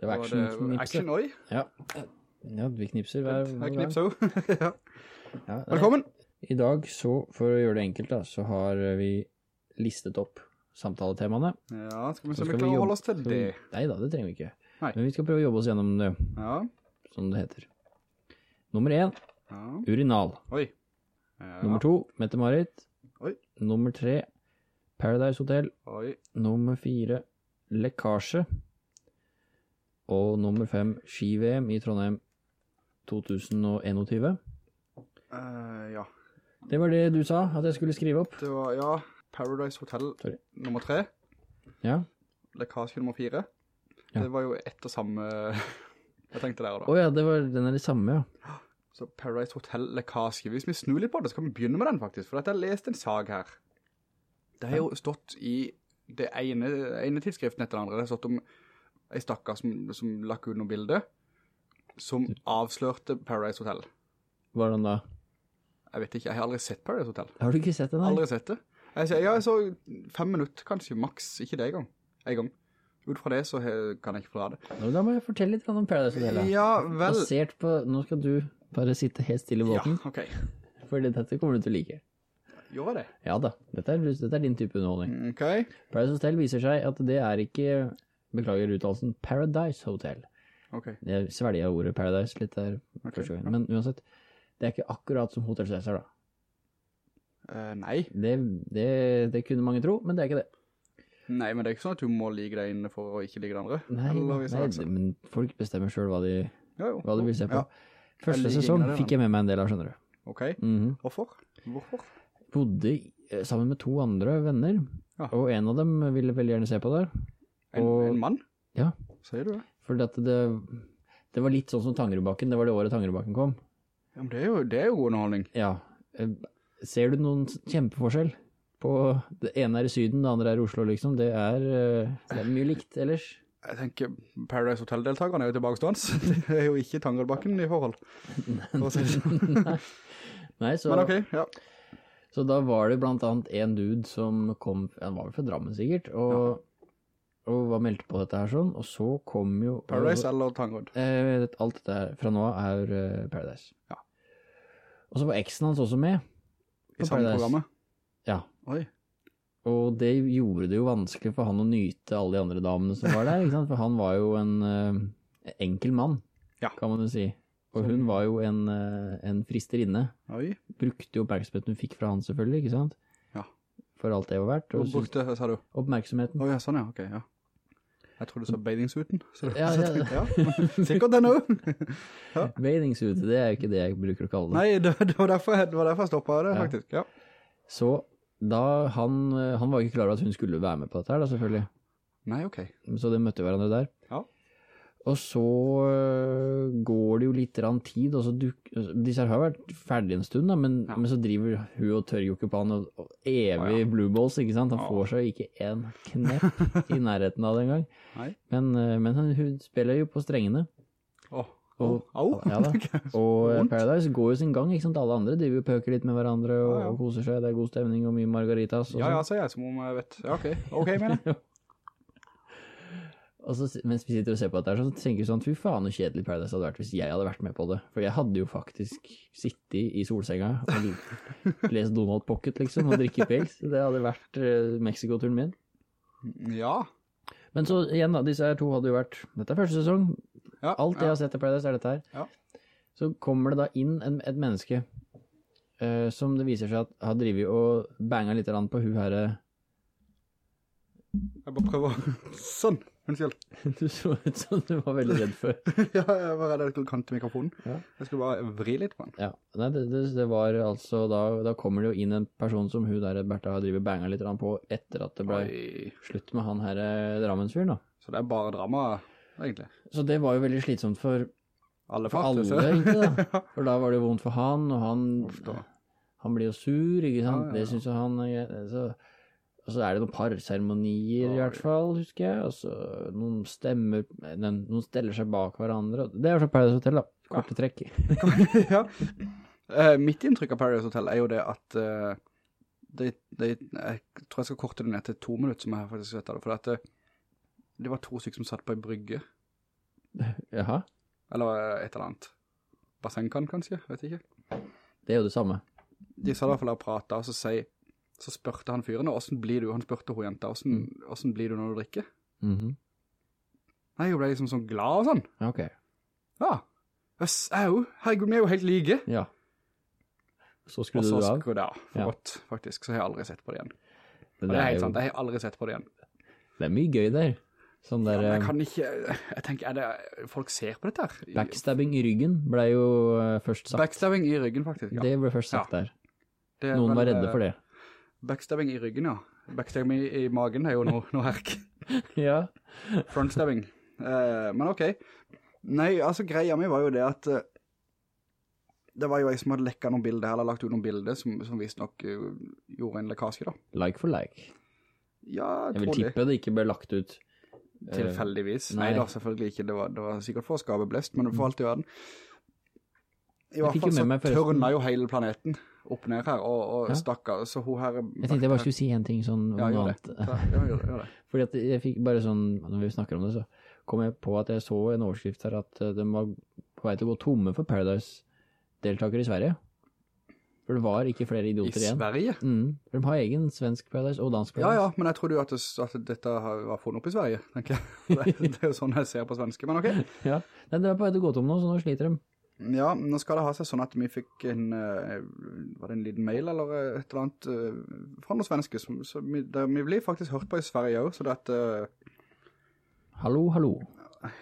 Det var Og det- action-knipse. Action, oi. Ja. ja, vi knipser hver, gang. Jeg knipser jo. ja. Ja, Velkommen. I dag, så, for å gjøre det enkelt da, så har vi listet opp samtaletemaene. Ja, skal vi se om vi klarer å holde oss til det. Nei da, det trenger vi ikke. Nei. Men vi skal prøve å jobbe oss gjennom det, Ja. som det heter. Nummer én, ja. urinal. Oi. Ja. Nummer to, Mette-Marit. Oi. Nummer tre, Paradise Hotel. Oi. Nummer fire, lekkasje. Og nummer fem, ski-VM i Trondheim 2021. Uh, ja. Det var det du sa, at jeg skulle skrive opp. Det var, ja, Paradise Hotel Sorry. nummer tre. Ja. Lekkasje nummer fire. Ja. Det var jo ett og samme... Jeg tenkte der Å da. ja, det var, den er det samme, ja. Så Paradise Hotel lekkasje. Hvis vi snur litt på det, så kan vi begynne med den faktisk. For jeg har lest en sag her. Det har jo stått i det ene, ene tidsskriften etter det andre. Det har stått om en stakkar som, som lakk ut noen bilder som avslørte Paradise Hotel. Hvordan da? Jeg vet ikke, jeg har aldri sett Paradise Hotel. Har du ikke sett det, da? Aldri sett det. Jeg, ser- ja, jeg så fem minutter kanskje, maks. Ikke det en gang. En gang. Ut fra det så kan jeg ikke forlade det. Nå, Da må jeg fortelle litt om Paradise Hotel. da. Ja, vel. Basert på, nå skal du bare sitte helt stille i Ja, ok. for dette kommer du til å like. Gjør det? Ja da, dette er, dette er din type underholdning. Ok. Paradise Hotel viser seg at det er ikke, beklager uttalelsen, Paradise Hotel. Ok. Jeg svelger ordet Paradise litt der okay, ja. Men uansett, det er ikke akkurat som Hotel Cæsar da. Uh, nei. Det, det, det kunne mange tro, men det er ikke det. Nei, men det er ikke sånn at du må like deg inne for å ikke ligge det andre. Nei, Eller nei det- men folk bestemmer selv hva de, Ja, hva de vil se på. Ja. Første sesong det, fikk jeg med meg en del av, skjønner du. Ok. Mhm. Hvorfor? Hvorfor? Bodde eh, sammen med to andre venner, og en av dem ville veldig gjerne se på det. En, Og- en mann? Ja. Sier du det? Fordi at det, det var litt sånn som Tangerudbakken, det var det året Tangerudbakken kom. Ja, men det er jo, det er jo god underholdning. Ja. Eh, Ser du noen kjempeforskjell? På det ene er i syden, det andre er i Oslo, liksom. Det er, eh, det er mye likt ellers. Jeg tenker Paradise Hotel-deltakerne er jo tilbakestående. Det er jo ikke Tangerudbakken i forhold. Sånn. Nei, så, Men ok, ja. så da var det blant annet en dude som kom, han var vel fra Drammen sikkert, og, og var meldt på dette her sånn, og så kom jo... Paradise eller Tangod? Eh, alt dette her fra nå er eh, Paradise. Ja. Og så var eksen hans også med. I samme programmet? Ja. Oi. Og det gjorde det jo vanskelig for han å nyte alle de andre damene som var der, ikke sant? For han var jo en eh, enkel mann, Ja. kan man jo si. Og hun var jo en, eh, en fristerinne. Oi. Brukte jo oppmerksomheten hun fikk fra han selvfølgelig, ikke sant? For alt det var verdt. Og brukte, sa du? oppmerksomheten. Ja, sånn ja, ok, ja. Jeg trodde du sa bathingsuiten. Så det- Ja, så ja. tenkte ja. Sikkert det nå. Bathingsuit, det er jo ikke det jeg bruker å kalle det. Nei, det, det, var derfor, det var derfor jeg stoppet det, Ja. faktisk. Ja. Så da han, han var ikke klar over at hun skulle være med på dette her da, selvfølgelig. Nei, ok. Så de møtte hverandre der. Ja. Og så øh, går det jo litt tid, og så duk, disse her har vært ferdige en stund, da, men, Ja. men så driver hun og tørger jo ikke på han, og, og evig Å, ja. blue balls, ikke sant? Han Ja. får seg ikke en knepp i nærheten av det engang. Men, øh, men hun, hun spiller jo på strengene. Åh, Og, au. Ja. Og øh, Paradise går jo sin gang, ikke sant? Alle andre driver jo og pøker litt med hverandre og, og koser seg. Det er god stemning og mye margaritas. Og Ja, ja, sånn. sier jeg, som om jeg vet. Ja, ok. Ok, mener jeg. Og så, mens vi sitter og ser på dette så tenker vi sånn, fy faen, så kjedelig Paradise hadde vært hvis jeg hadde vært med på det. For jeg hadde jo faktisk sittet i solsenga og lest Donald Pocket, liksom, og drikke pils. Det hadde vært uh, Mexico-turen min. Ja. Men så igjen da, disse her to hadde jo vært, dette er første sesong, ja. alt jeg ja. har sett i Paradise er dette her. Ja. Så kommer det da inn en, et menneske uh, som det viser seg at har drivet og banget litt på hun her, eh, Jeg bare prøver. Sånn. Unnskyld. du så ut som du var veldig redd for. ja, jeg var redd at jeg skulle kante mikrofonen. Ja. Jeg skulle bare vri litt på den. Ja, nei, det, det, det var altså, da, da kommer det jo inn en person som hun der, Bertha, driver banger litt på etter at det ble Oi. slutt med han her eh, Drammensfyren da. Så det er bare drama, egentlig. Så det var jo veldig slitsomt for, Alle for alle, egentlig da. For da var det jo vondt for han, og han, han blir jo sur, ikke sant? Ja, ja, ja. Det synes jo han, eh, så, og så er det noen parseremonier i hvert fall, husker jeg, og så noen stemmer, den- noen steller seg bak hverandre, det er jo fra Paradise Hotel da, korte trekk. ja. Uh, mitt inntrykk av Paradise Hotel er jo det at uh, det, det, jeg tror jeg skal korte det ned til to minutter som jeg faktisk vet av det, for at det, det var to stykker som satt på en brygge Jaha, Eller eh, et eller annet. Bassengkan, kanskje? Vet ikke. det er jo det samme. De sa i hvert fall og pratet, og så, sier, så spørte han fyren, hvordan blir du? Han spørte hun jenta, hvordan, hvordan blir du når du drikker? Mhm. Nei, hun ble liksom sånn glad og sånn. Ja, Ok, Ja. Øss, au, herregud, vi er jo helt like. ja. Så skulle du så du så skulle jeg av, for Ja. godt, faktisk. Så har jeg aldri sett på det igjen. Det, det er helt jo- sant, jeg har aldri sett på det igjen. Det er mye gøy der. Sånn der Ja, jeg eh, kan ikke, jeg tenker, er det, folk ser på dette her? backstabbing i ryggen ble jo eh, først sagt. Backstabbing i ryggen, faktisk, ja. Det ble først sagt der. Det er Noen var redde eh, for det. Backstabbing i ryggen, ja. Backstabbing i, i magen er jo noe, noe herk. Ja. Frontstabbing. Eh, men ok. Nei, altså greia mi var jo det at eh, det var jo jeg som hadde lekket noen bilder, eller lagt ut noen bilder som, som visst nok uh, gjorde en lekkasje da. Like for like. Ja, Jeg vil trolig. tippe det ikke ble lagt ut. eh, Tilfeldigvis. nei. Nei da, selvfølgelig ikke. Det var, det var sikkert for å skabe blest, men for alt i verden. I hvert fall så tørna jo hele planeten opp ned her, og, og Ja. stakkar, så hun her... Jeg tenkte jeg bare skulle si en ting sånn Ja, gjør det. Ja, gjør det, gjør det. Fordi at jeg fikk bare sånn, når vi snakker om det, så kom jeg på at jeg så en overskrift her at eh, de var på vei til å gå tomme for Paradise-deltakere i Sverige. For det var ikke flere idioter igjen. I Sverige? Mm, for de har egen svensk Paradise og dansk Paradise. ja, ja, men jeg trodde jo at, det, at dette har- var funnet opp i Sverige, tenker jeg. Det, det er jo sånn jeg ser på svenske, men ok. Ja. Nei, det var på vei til å gå tom nå, så nå sliter de. Ja, nå skal det ha seg sånn at vi fikk en, eh, var det en liten mail eller eh, et eller annet eh, fra noen svenske, som, så vi, vi blir faktisk hørt på i Sverige også, så det at, Uh, Hallo, hallo.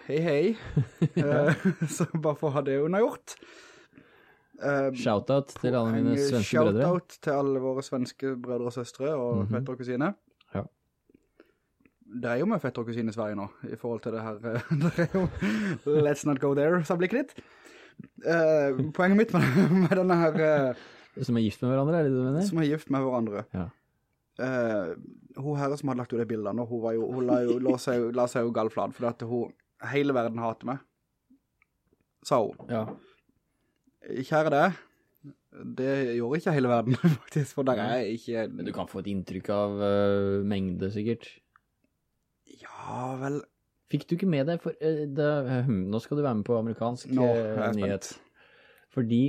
hei hei, Eh, så bare for å ha det unnagjort. Uh, Shoutout til alle mine svenske brødre. Shoutout til alle våre svenske brødre og søstre og Mhm. fetter og kusine. Ja. Det er jo med fetter og kusine i Sverige nå, i forhold til det her, det er jo let's not go there, sa blikket ditt. Eh, poenget mitt med, med denne her, eh, Som er gift med hverandre, er det du mener? som er gift med hverandre, Ja. eh, hun her som hadde lagt ut de bildene, hun, var jo, hun la, jo, la, seg, la seg jo gallflad, for at hun, hele verden hater meg, sa hun. Ja. Kjære det, det gjorde ikke hele verden, faktisk, for der er ikke... Men du kan få et inntrykk av uh, mengde, sikkert. Ja, vel... Fikk du ikke med deg, for eh, det, eh, hm, nå skal du være med på amerikansk Nå eh, nyhet. Fordi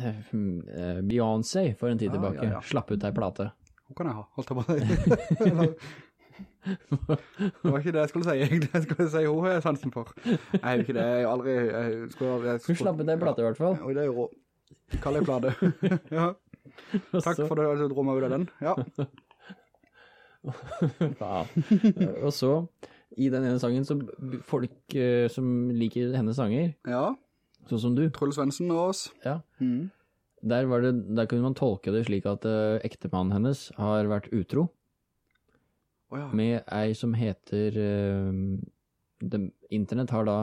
eh, hm, eh, Beyoncé for en tid Ah, tilbake ja, ja. slapp ut ei plate. Hun kan jeg ha, holdt jeg på å det var ikke det jeg skulle si, egentlig. Jeg skulle si hun har jeg sansen for. Jeg har ikke det, jeg har aldri... Jeg skulle jeg skulle, Hun slapp ut ei plate i hvert fall. Oi, det er jo rå. Kall det plade. ja, takk for det, du dro meg ut av den. Ja, Faen. Og så, i den ene sangen, så folk eh, som liker hennes sanger, ja. sånn som du, Truls Svendsen og oss. ja, Mm. der, var det, der kunne man tolke det slik at uh, ektemannen hennes har vært utro Å ja. med ei som heter eh, det, Internett har da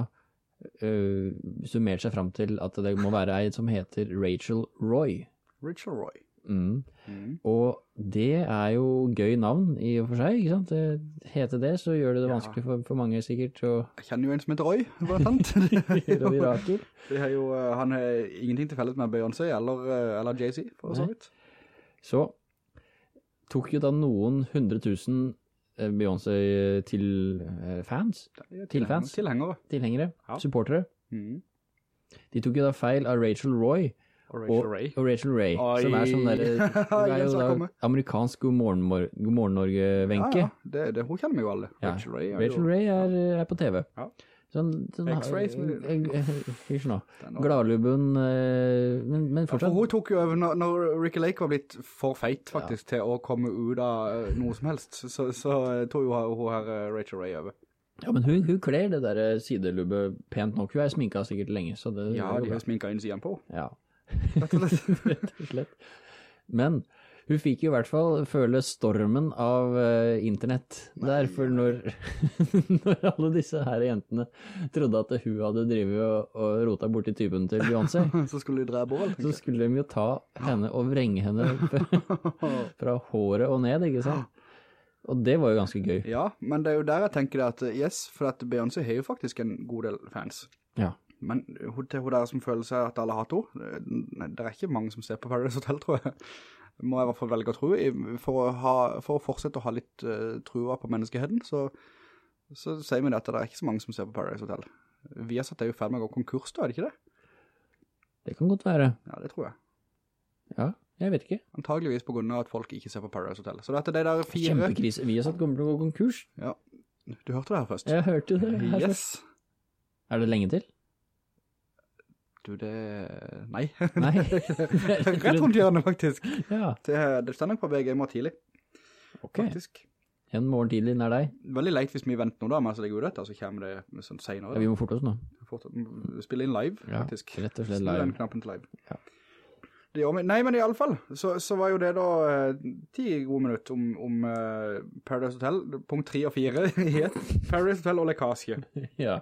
eh, summert seg fram til at det må være ei som heter Rachel Roy. Richard Roy. Mm. Mm. Og det er jo gøy navn i og for seg, ikke sant? Det heter det, så gjør det det Ja. vanskelig for, for mange sikkert Og... Jeg kjenner jo en som heter Roy, blant annet. Roy Raker. det er jo, eh, han har ingenting til felles med Beyoncé eller, eh, eller Jay-Z, for så vidt. Så tok jo da noen hundre tusen eh, Beyoncé til fans, er Til fans? Tilhengere. tilhengere, Ja. supportere. Mm. De tok jo da feil av Rachel Roy Og Rachel og, Ray. og Rachel Ray, Oi. som er sånn der, det er jo da amerikansk God morgen, Mor- God morgen Norge-venke. Ja, ja. Det, det, hun kjenner meg jo alle. Ja. Rachel Ray. er Rachel jo- Ray er, er på TV. Ja. Sånn, sånn X-Ray, eh, eh, Hysj nå. Gladlubben, men, men, fortsatt Ja, for hun tok jo over når, når Ricky Lake var blitt for feit faktisk til å komme ut av eh, noe som helst, så, så eh, tog jo hun her eh, Rachel Ray over. Ja, men hun, hun kler det der sidelubbe pent nok. Hun er sminka sikkert lenge, så det Ja, de har sminket innsiden på. Ja, Rett og slett. rett og slett. Men hun fikk i hvert fall føle stormen av uh, internett der, for når, når alle disse her jentene trodde at hun hadde drivet og, og rota borti typen til Beyoncé, så skulle de drepe henne, så skulle de jo ta henne og vrenge henne fra, håret og ned, ikke sant? Og det var jo ganske gøy. Ja, men det er jo der jeg tenker at, eh, yes, for at Beyoncé har jo faktisk en god del fans. Ja. Men hun, til hun der som føler seg at alle hater henne, eh, det er ikke mange som ser på Paradise Hotel, tror jeg. Må jeg i hvert fall velge å tro. For å, ha, for å fortsette å ha litt uh, trua på menneskeheden, så, så sier vi det at det er ikke så mange som ser på Paradise Hotel. Vi har satt det jo ferdig med å gå konkurs da, er det ikke det? Det kan godt være. Ja, det tror jeg. Ja, jeg vet ikke. Antageligvis på grunn av at folk ikke ser på Paradise Hotel. Så det er det der fire... Kjempekrise. Vi har satt å gå konkurs. Ja, du hørte det her først. Jeg hørte det her først. Yes. Er det lenge til? Du, det... Nei. Nei. Rett rundt hjørnet, faktisk. Ja, Det, det stender på VG i morgen tidlig, ok. faktisk. En morgen tidlig nær deg. Veldig leit hvis vi venter nå da, mens det går ut så kommer det sånn senere. Ja, vi må forte oss nå. Spille inn live, Ja, faktisk. rett og slett live. den live. knappen til live. Ja. Det. Nei, men i alle fall, så, så var jo det da eh, ti gode minutter om, om eh, Paradise Hotel, punkt 3 og 4 i et. Paradise Hotel og lekasje. Ja.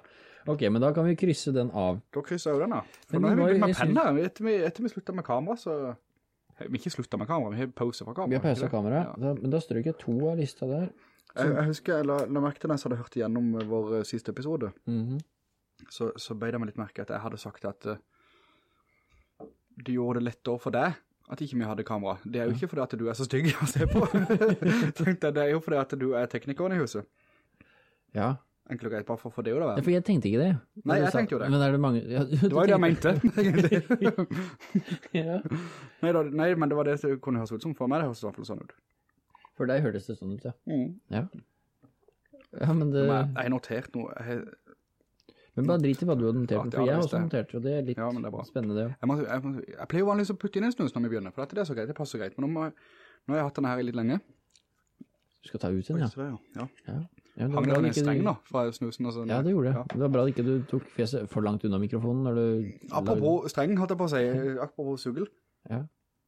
Ok, men da kan vi krysse den av. Da krysser jeg jo den av. For Men nå har vi begynt med penner. Etter vi, etter vi sluttet med kamera, så... Vi ikke sluttet med kamera, vi har pause fra kamera. Vi har pause fra kamera, Ja. da, men da strøk jeg to av lista der. Jeg, jeg husker, jeg la, la merke til den som hadde hørt igjennom vår eh, siste episode, Mhm. så, så ble det meg litt merke at jeg hadde sagt at uh, du gjorde det lettere for deg at ikke vi hadde kamera. Det er jo ikke fordi at du er så stygg å se på. Tenkte jeg, det er jo fordi at du er teknikeren i huset. Ja. Enkelt og greit, bare for få det jo da ja, for jeg tenkte ikke det. Nei, jeg sa- tenkte jo det. Men er det mange... Ja, du Det var jo det jeg mente, egentlig. Ja. nei, da, nei, men det var det som kunne høres ut som for meg, det høres i hvert fall sånn ut. For deg hørtes det sånn ut, ja. Mm. Ja. Ja, men det... Men jeg, har notert noe, jeg, Men bare drit i hva du har notert, Ja, for jeg har også notert, og det er litt Ja, det er spennende det. jeg, må, jeg, må, jeg pleier jo vanligvis å putte inn en snus når vi begynner, for dette det er så greit, det passer greit. Men nå, må, nå har jeg hatt den her litt lenge. Du skal ta ut den, ja. Oi, det, ja. ja. Ja det Hang den en streng da, fra snusen og sånn. Ja, det gjorde det. Ja. Det var bra at ikke du tok fjeset for langt unna mikrofonen når du... Apropos streng, holdt jeg på å si, apropos sugel. Ja.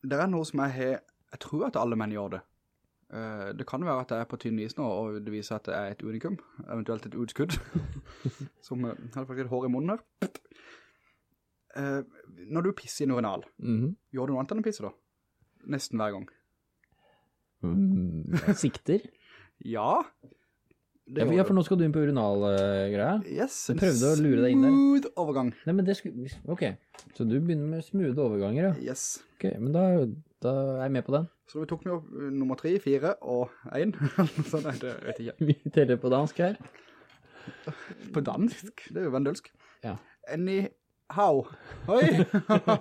Det er noe som jeg har, jeg tror at alle menn gjør det. Eh, det kan være at jeg er på tynn is nå, og det viser at det er et unikum, eventuelt et utskudd, som uh, har faktisk et hår i munnen her. Eh, når du pisser i en urinal, Mhm. gjør du noe annet enn å pisse da? Nesten hver gang. Mm, sikter? Ja. Ja, for, ja, for nå skal du inn på urinalgreia. Yes, Jeg prøvde å lure deg inn der. Smooth overgang. Nei, men det skulle... Ok, så du begynner med smooth overganger, ja. Yes. Ok, men da, da er jeg med på den. Så vi tok med opp uh, nummer 3, 4 og 1. sånn er det, vet jeg ikke. Vi teller på dansk her. På dansk? Det er jo vendølsk. Ja. Anyhow. Oi!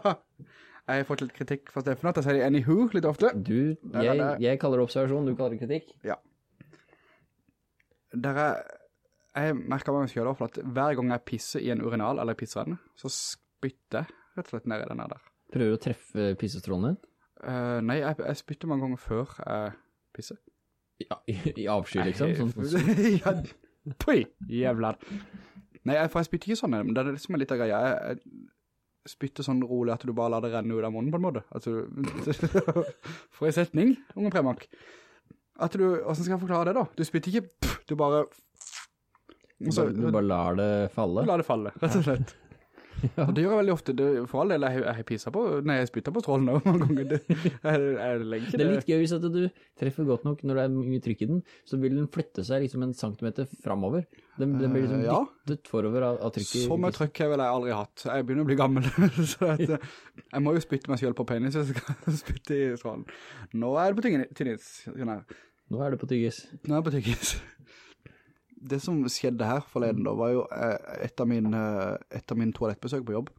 jeg har fått litt kritikk fra Steffen at jeg sier anywho litt ofte. Du, jeg, jeg kaller det observasjon, du kaller det kritikk. Ja. Der er, jeg merker meg selv for at hver gang jeg pisser i en urinal eller pissrenn, så spytter jeg rett og slett ned i den der. Prøver du å treffe pissestrålen din. Uh, nei, jeg, jeg spytter mange ganger før jeg pisser. Ja, i, i avsky, liksom. Sånn, ja, pui, jævlar. Nei, for jeg spytter ikke sånn, men det er liksom en liten greie. Jeg, jeg spytter sånn rolig at du bare lar det renne ut av munnen på en måte. Altså, for en setning, unge premak. At du, hvordan skal jeg forklare det da? Du spytter ikke, du bare... du, bare, du bare lar det falle. Du lar det falle, rett og slett. Ja. Og det gjør jeg veldig ofte. Det, for all del, jeg, jeg pisser på, nei, jeg spytter på strålen også mange ganger. Det, jeg, jeg Det er litt gøy hvis du treffer godt nok når det er mye trykk i den, så vil den flytte seg liksom en centimeter fremover. Den, den blir liksom Eh, ja. dyttet forover av, av trykket. Så mye trykk har vel jeg aldri hatt. Jeg begynner å bli gammel, så at, eh, jeg må jo spytte meg selv på penis hvis jeg skal spytte i strålen. Nå er det på her. Nå er du på tyggis. Nå er jeg på tyggis. Det som skjedde her forleden da, var jo eh, etter min, eh, etter min toalettbesøk på jobb.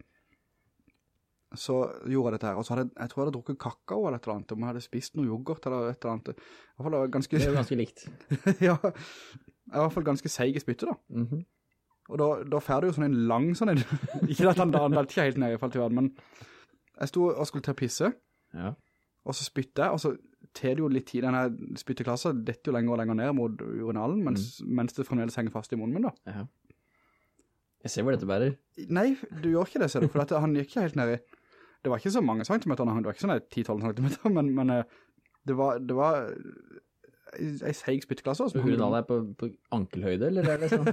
Så gjorde jeg dette her, og så hadde jeg, tror jeg hadde drukket kakao eller et eller annet, om jeg hadde spist noe yoghurt eller et eller annet. I hvert fall det var ganske, Det jo ganske likt. ja, jeg var i hvert fall ganske seig i spyttet da. Mhm. Og da, da fer det jo sånn en lang sånn en, ikke at han da han dalte helt ned i fall til verden, men jeg sto og skulle til å pisse, Ja. og så spytte jeg, og så tar det jo litt tid, denne spytteklassa detter jo lenger og lenger ned mot urinalen, mens, mens det fremdeles henger fast i munnen min da. ja. Jeg ser hvor dette bærer. Nei, du gjør ikke det, ser du, for dette, han gikk ikke helt ned i, det var ikke så mange centimeter, det var ikke sånn 10-12 centimeter, men, men eh, det var, det var en seig spytteklasse. Så urinalen er på, på ankelhøyde, eller er det sånn?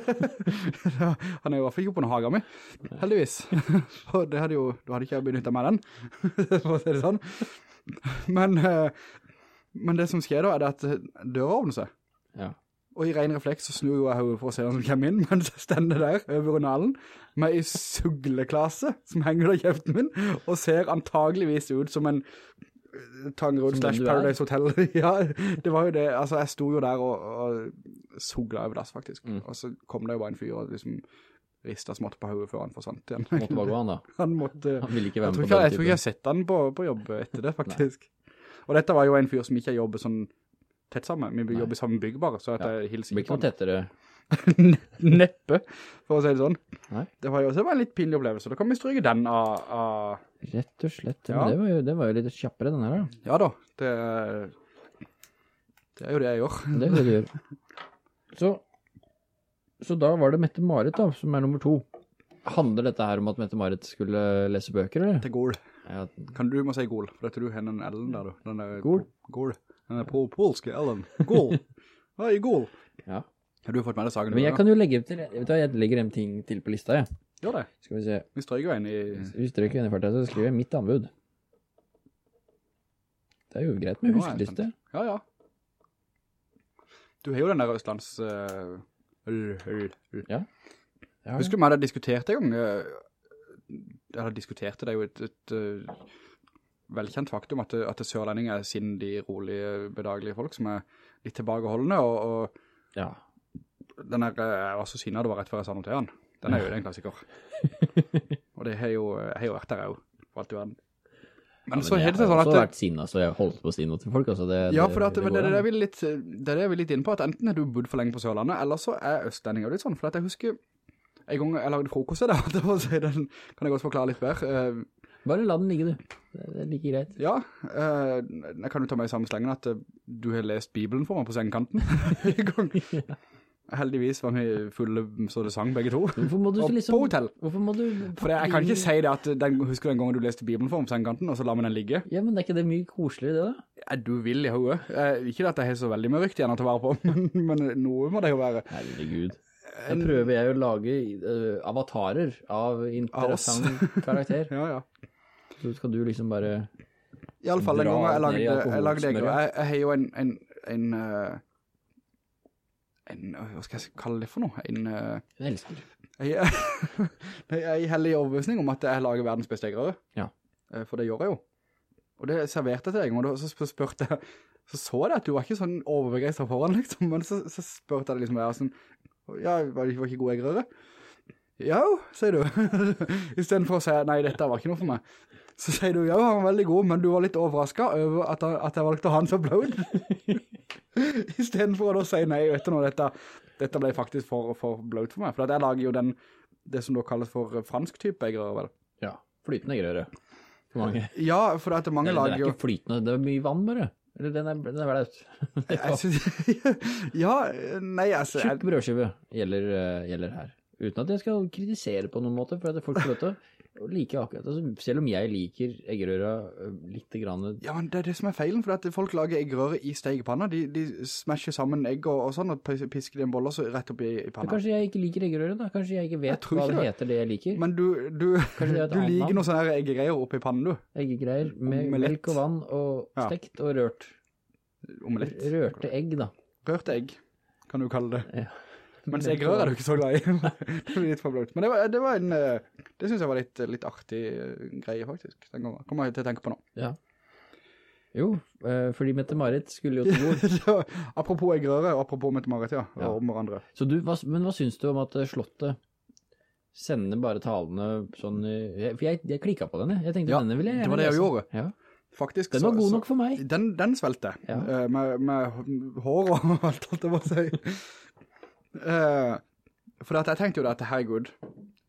Han er i hvert fall ikke på noen hager mi, heldigvis. Og det hadde jo, du hadde ikke benyttet meg den, for å si det sånn. Men, eh, men det som skjer da, er det at eh, døra åpner seg. Ja. Og i ren refleks så snur jo jeg hodet for å se hvem som kommer inn, men jeg stender der over urinalen med en sugleklasse som henger der kjeften min, og ser antageligvis ut som en Tangerud slash. Paradise Hotel. ja, det var jo det. Altså, jeg sto jo der og, og sugla over dass, faktisk. Mm. Og så kom det jo bare en fyr og liksom ristet smått på hodet før han forsvant igjen. Måtte bare gå han da. Han måtte... Han ville ikke være med på jeg, tror ikke jeg har sett han på, på jobb etter det, faktisk. Og dette var jo en fyr som ikke jobber sånn tett sammen. Vi jobber sammen byggbare, bygg bare, så at Ja. jeg hilser blir ikke ikke noe tettere. Neppe, for å si det sånn. Nei. Det var jo også en litt pinlig opplevelse. Da kan vi stryke den av... av Rett og slett. Ja. Men det var, jo, det var jo litt kjappere den her da. ja da, det, det er jo det jeg gjør. Det er det du gjør. Så, så da var det Mette-Marit da, som er nummer to. Handler dette her om at Mette-Marit skulle lese bøker, eller? Til Gol. Ja, Kan du må si Gol, for dette du har den Ellen der, du. Den der Gol? Gol. Den er på polske Ellen. Gol. Hei, Gol. ja. Har du fått med deg saken? Men jeg kan jo legge til, vet du hva, jeg legger en ting til på lista, jeg. da? Gjør det. Skal vi se. Vi strøker jo en i... Vi strøker ikke er i fartet, så skriver jeg mitt anbud. Det er jo greit med Nå huskeliste. Ja, ja. Du har jo den der Østlands... øl, øl, øl. Ja, Husker du vi hadde diskutert en gang, eh, eller diskuterte det jo et, et eh, velkjent faktum at, at sørlendinger er sindige, rolige, bedagelige folk som er litt tilbakeholdende, og, og ja. den her, eh, jeg var så sinnet det var rett før jeg sa noe til han. Den er jo en klassiker. og det har jo, jeg har jo vært der jeg jo, for alt i verden. Men, Men så har det seg har sånn også vært sinna, så jeg har holdt på å si noe til folk, altså. Det, Ja, for det, det, det, det, er vi litt, det er vil litt inn på, at enten er du bodd for lenge på Sørlandet, eller så er østlendinger litt sånn, for jeg husker en gang jeg lagde frokost i dag, det var si den, kan jeg godt forklare litt bedre. Eh, Bare la den ligge, du. Det er like greit. ja, eh, jeg kan jo ta meg i samme slengen at eh, du har lest Bibelen for meg på sengekanten en gang. Heldigvis var vi fulle så det sang begge to. Hvorfor må du Og liksom... på hotell. Hvorfor må du... For jeg, kan ikke si det at den, husker du den gangen du leste Bibelen for meg på sengekanten, og så la meg den ligge? Ja, men er ikke det mye koseligere det da? Ja, du vil i hodet? Eh, ikke at jeg har så veldig mye rykte igjen å ta vare på, men, men noe må det jo være. Herregud. Da prøver jeg å lage uh, avatarer av interessant karakter. Ja, ja. Så skal du liksom bare... I alle fall den gangen jeg lagde, jeg lagde jeg, jeg har jo en, en, en, eh, en, eh, hva skal jeg kalle det for noe? En, Jeg elsker. jeg, jeg er i hellig overbevisning om at jeg lager verdens beste eggerøre. Ja. For det gjør jeg jo. Og det serverte jeg til deg, og så spurte jeg, så så jeg at du var ikke sånn overbegeistret foran, liksom, men så, så spurte jeg liksom, jeg var sånn, ja, var det ikke god eggerøre? Ja, sier du. I stedet for å si, nei, dette var ikke noe for meg. Så sier du, ja, han var veldig god, men du var litt overrasket over at, at jeg valgte han som blod. I stedet for å da si, nei, vet du nå, dette, dette ble faktisk for, for blod for meg. For jeg lager jo den, det som da kalles for fransk type eggerøre, vel? Ja, flytende eggerøre. For mange. Ja, for at mange er lager jo... ikke flytende, det er mye vann bare. Eller den er, den er blaut. Ja, nei, altså... Tjukk brødskive gjelder, eh, gjelder her. Uten at jeg skal kritisere på noen måte, for at folk får lov til like akkurat. Altså, selv om jeg liker eggerøra eh, litt grann... ja, men det er det som er feilen, for at folk lager eggerøre i stegepanna. De, de smasher sammen egg og, og sånn, og pisker pisker i en bolle og så rett opp i, i Men panna. kanskje jeg ikke liker eggerøre da? Kanskje jeg ikke vet jeg hva det det. heter det jeg liker? Men du, du, det du liker noen sånne her eggegreier oppi pannen, du. Eggegreier med Omelett. melk og vann og Ja. stekt og rørt. Omelett. Rørte egg da. Rørte egg, kan du kalle det. Ja. Mens eggerøre er du ikke så glad i. det blir litt for blått. Men det var, det var en, eh, det synes jeg var litt, litt artig eh, greie faktisk, den gangen. Kommer jeg til å tenke på nå. Ja. Jo, eh, fordi Mette-Marit skulle jo til var- apropos jeg og apropos Mette-Marit, ja, Ja. om hverandre. Så du, hva, men hva synes du om at Slottet sender bare talene sånn For jeg, jeg klikket på denne, jeg. Jeg tenkte Ja, denne ville jeg Ja, det var det jeg gjorde. Ja. Faktisk. Den så- var god så- nok for meg. Den, den svelte Ja. med, med hår og alt, alt det må si. Eh, for jeg tenkte jo det at, herregud,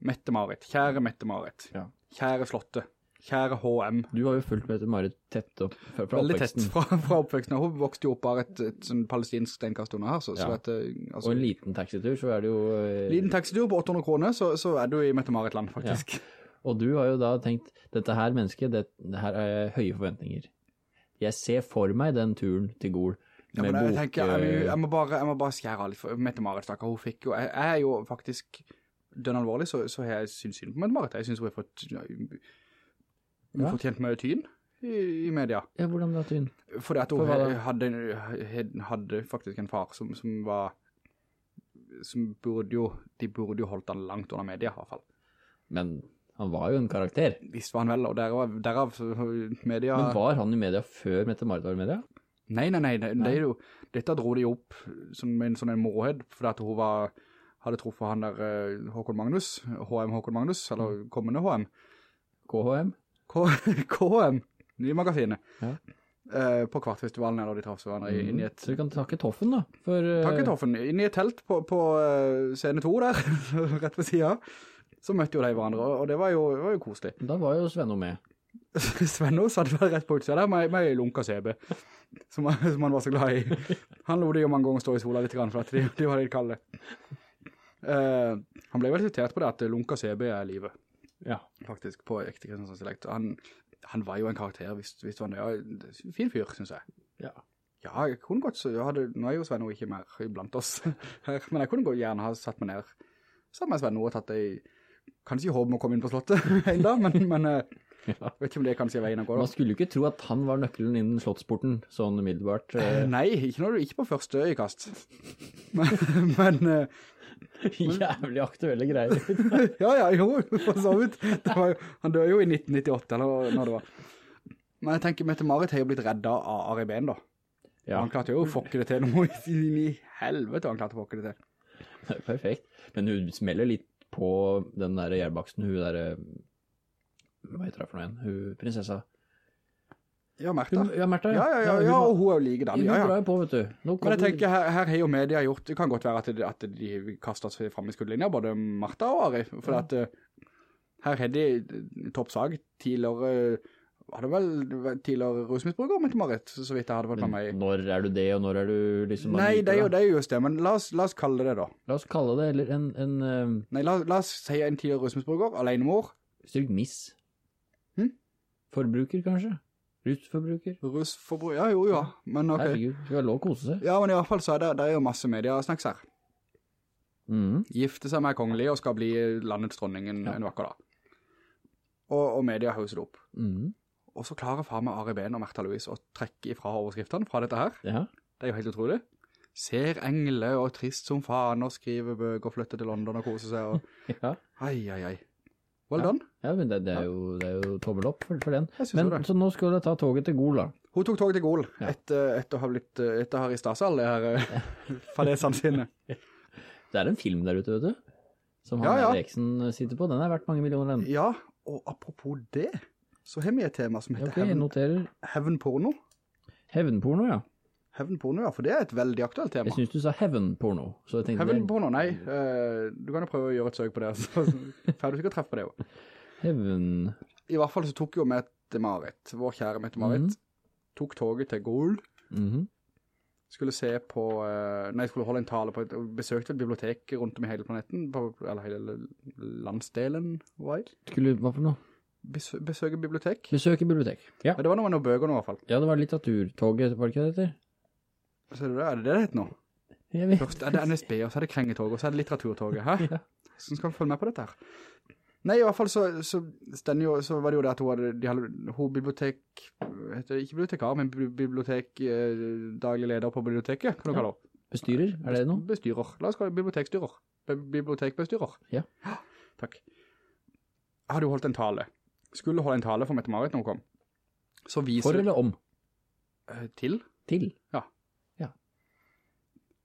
Mette-Marit, kjære Mette-Marit, Ja. kjære Slottet, kjære H&M, Du har jo fulgt Mette-Marit tett opp fra, fra veldig tett fra, fra oppveksten. Hun vokste jo opp bare et, et sånn palestinsk steinkast under her, så, så at, eh, altså, Og en liten taxitur, så er det jo... eh, liten taxitur på 800 kroner, så, så er du i Mette-Marit-land, faktisk. Og du har jo da tenkt, dette her mennesket, det, det her er høye forventninger. Jeg ser for meg den turen til Gol. Ja, men jeg tenker, jeg, jeg, må bare, jeg må bare skjære av litt, for Mette-Marit, stakkar, hun fikk jo, jeg, jeg er jo faktisk, dønn alvorlig, så, så har jeg syns synd på Mette-Marit. Jeg synes hun har fått, ja, hun har fortjent mye tyn i, i media. Ja, hvordan var Tyn? Fordi at hun for hadde, hadde, hadde faktisk en far som, som var, som burde jo, de burde jo holdt han langt under media, i hvert fall. Men Han var jo en karakter. Visst var han vel, og derav, derav media... Men var han i media før Mette-Marit var i media? Nei, nei, nei, det, det jo, dette dro de opp som en sånn en morohed, fordi at hun var, hadde truffet han der eh, Håkon Magnus, HM Håkon Magnus, eller kommende HM, KHM? K KHM, nye magasinet, Ja. eh, på kvartfestivalen, eller de traff hverandre inn i et, Så vi kan takke Toffen da, for... eh, takk toffen, inn i et telt på, på eh, scene 2 der, rett ved siden så møtte jo de hverandre, og det var jo, det var jo koselig. Da var jo Svenno med. Svenno hadde vært rett på utsida der med, med lunka CB, som, som han var så glad i. Han lo de jo mange ganger stå i sola litt, for at de, de var litt kalde. Uh, han ble vel sitert på det at lunka CB er livet, Ja. faktisk, på ekte Kristiansand Select. Han, han var jo en karakter, hvis, hvis det var nøye. Fin fyr, synes jeg. Ja. Ja, jeg kunne godt, jeg hadde, nå er jo Sven ikke mer blant oss her, men jeg kunne godt gjerne ha satt meg ned, sammen med Sven og tatt det i, kanskje i håp om å komme inn på slottet en dag, men, men eh, Ja. vet ikke om det er veien å gå da. Man skulle jo ikke tro at han var nøkkelen innen slottsporten, sånn umiddelbart. eh, Nei, ikke når du ikke på første øyekast. Men, men eh, Jævlig aktuelle greier. ja, ja, jo, for så vidt. Det var, jo- han dør jo i 1998, eller når det var. Men jeg tenker, Mette-Marit har jo blitt reddet av Ari Ben da. Ja, Han klarte jo å fokke det til noe i, helvete, han klarte å fokke det til. perfekt. Men hun smeller litt på den der gjærbaksten, hun der, eh, hva heter det for noe igjen? Hun, prinsessa. Ja, Merta. Ja, Märtha. Ja, ja, ja, ja, og hun er jo like den. Hun Ja, ja. drar på, vet du. Men jeg tenker, her, her har jo media gjort, det kan godt være at, de, at de kastet seg frem i skuddlinja, både Martha og Ari, for at eh, her har de eh, toppsag tidligere, var det vel tidligere rusmisbruker, Mette-Marit, så vidt jeg hadde vært med meg. Når er du det, og når er du liksom... Nei, det er jo det er just det, men la oss, la oss kalle det det da. La oss kalle det eller en, en Nei, la, la oss si en tidligere rusmisbruker, alenemor, styrk miss. Forbruker, kanskje? Rusforbruker? Rusforbruker, ja, jo, ja, men ok. Herregud, det var lov å kose seg. Ja, men i hvert fall så er det, det er jo masse mediasnacks her. Mm. Gifte seg med kongelig og skal bli landets dronning en, Ja. en vakker dag. Og, og media hauser det opp. Mm. Og så klarer far med Ari Ben og Märtha Louise å trekke ifra overskriftene fra dette her. Ja. Det er jo helt utrolig. Ser engle og trist som faen og skriver bøker, flytter til London og koser seg. Og... ja. Ai, ai, ai. Well done. Ja, men det, det, er jo, det er jo tommel opp for, for den. Men så nå skulle jeg ta toget til Gol da. Hun tok toget til Gol Ja. etter, etter å ha blitt, etter å ha i stasal, det her eh, fadesene sine. Det er en film der ute, vet du. Som han Ja, ja. Sitter på. Den er verdt mange millioner den. Ja, og apropos det, så har vi et tema som heter okay, hevn, Porno, hevnporno. Hevnporno, ja. Hevnporno, ja, for det er et veldig aktuelt tema. Jeg synes du sa hevnporno. Hevnporno, nei. Uh, du kan jo prøve å gjøre et søk på det, så får du sikkert treff på det jo. Heaven... I hvert fall så tok jo Mette-Marit, vår kjære Mette-Marit, Mhm. tok toget til Gol, Mhm. skulle se på, uh, nei, skulle holde en tale på et, besøkte et bibliotek rundt om i hele planeten, på, eller hele landsdelen, var jeg. Skulle, hva for noe? Besøke bibliotek. Besøke bibliotek. Ja. Men det var noe med noen bøker nå i hvert fall. Ja, det var litteraturtoget, var det ikke det det heter? Ser du det? Er det det det heter nå? Først er det NSB, og så er det Krengetog, og så er det litteraturtoget, hæ? Ja. Så skal vi følge med på dette her. Nei, i hvert fall så, så, jo, så var det jo det at hun hadde, de hadde, hun bibliotek, heter det ikke bibliotekar, men bi- bibliotek, eh, daglig leder på biblioteket, kan du Ja. kalle det. Bestyrer, er det noe? Bestyrer. La oss kalle bibliotekstyrer. Bibliotekbestyrer. Ja. Takk. Jeg hadde jo holdt en tale. Skulle holde en tale for Mette-Marit når hun kom. For eller om? Til. til Til.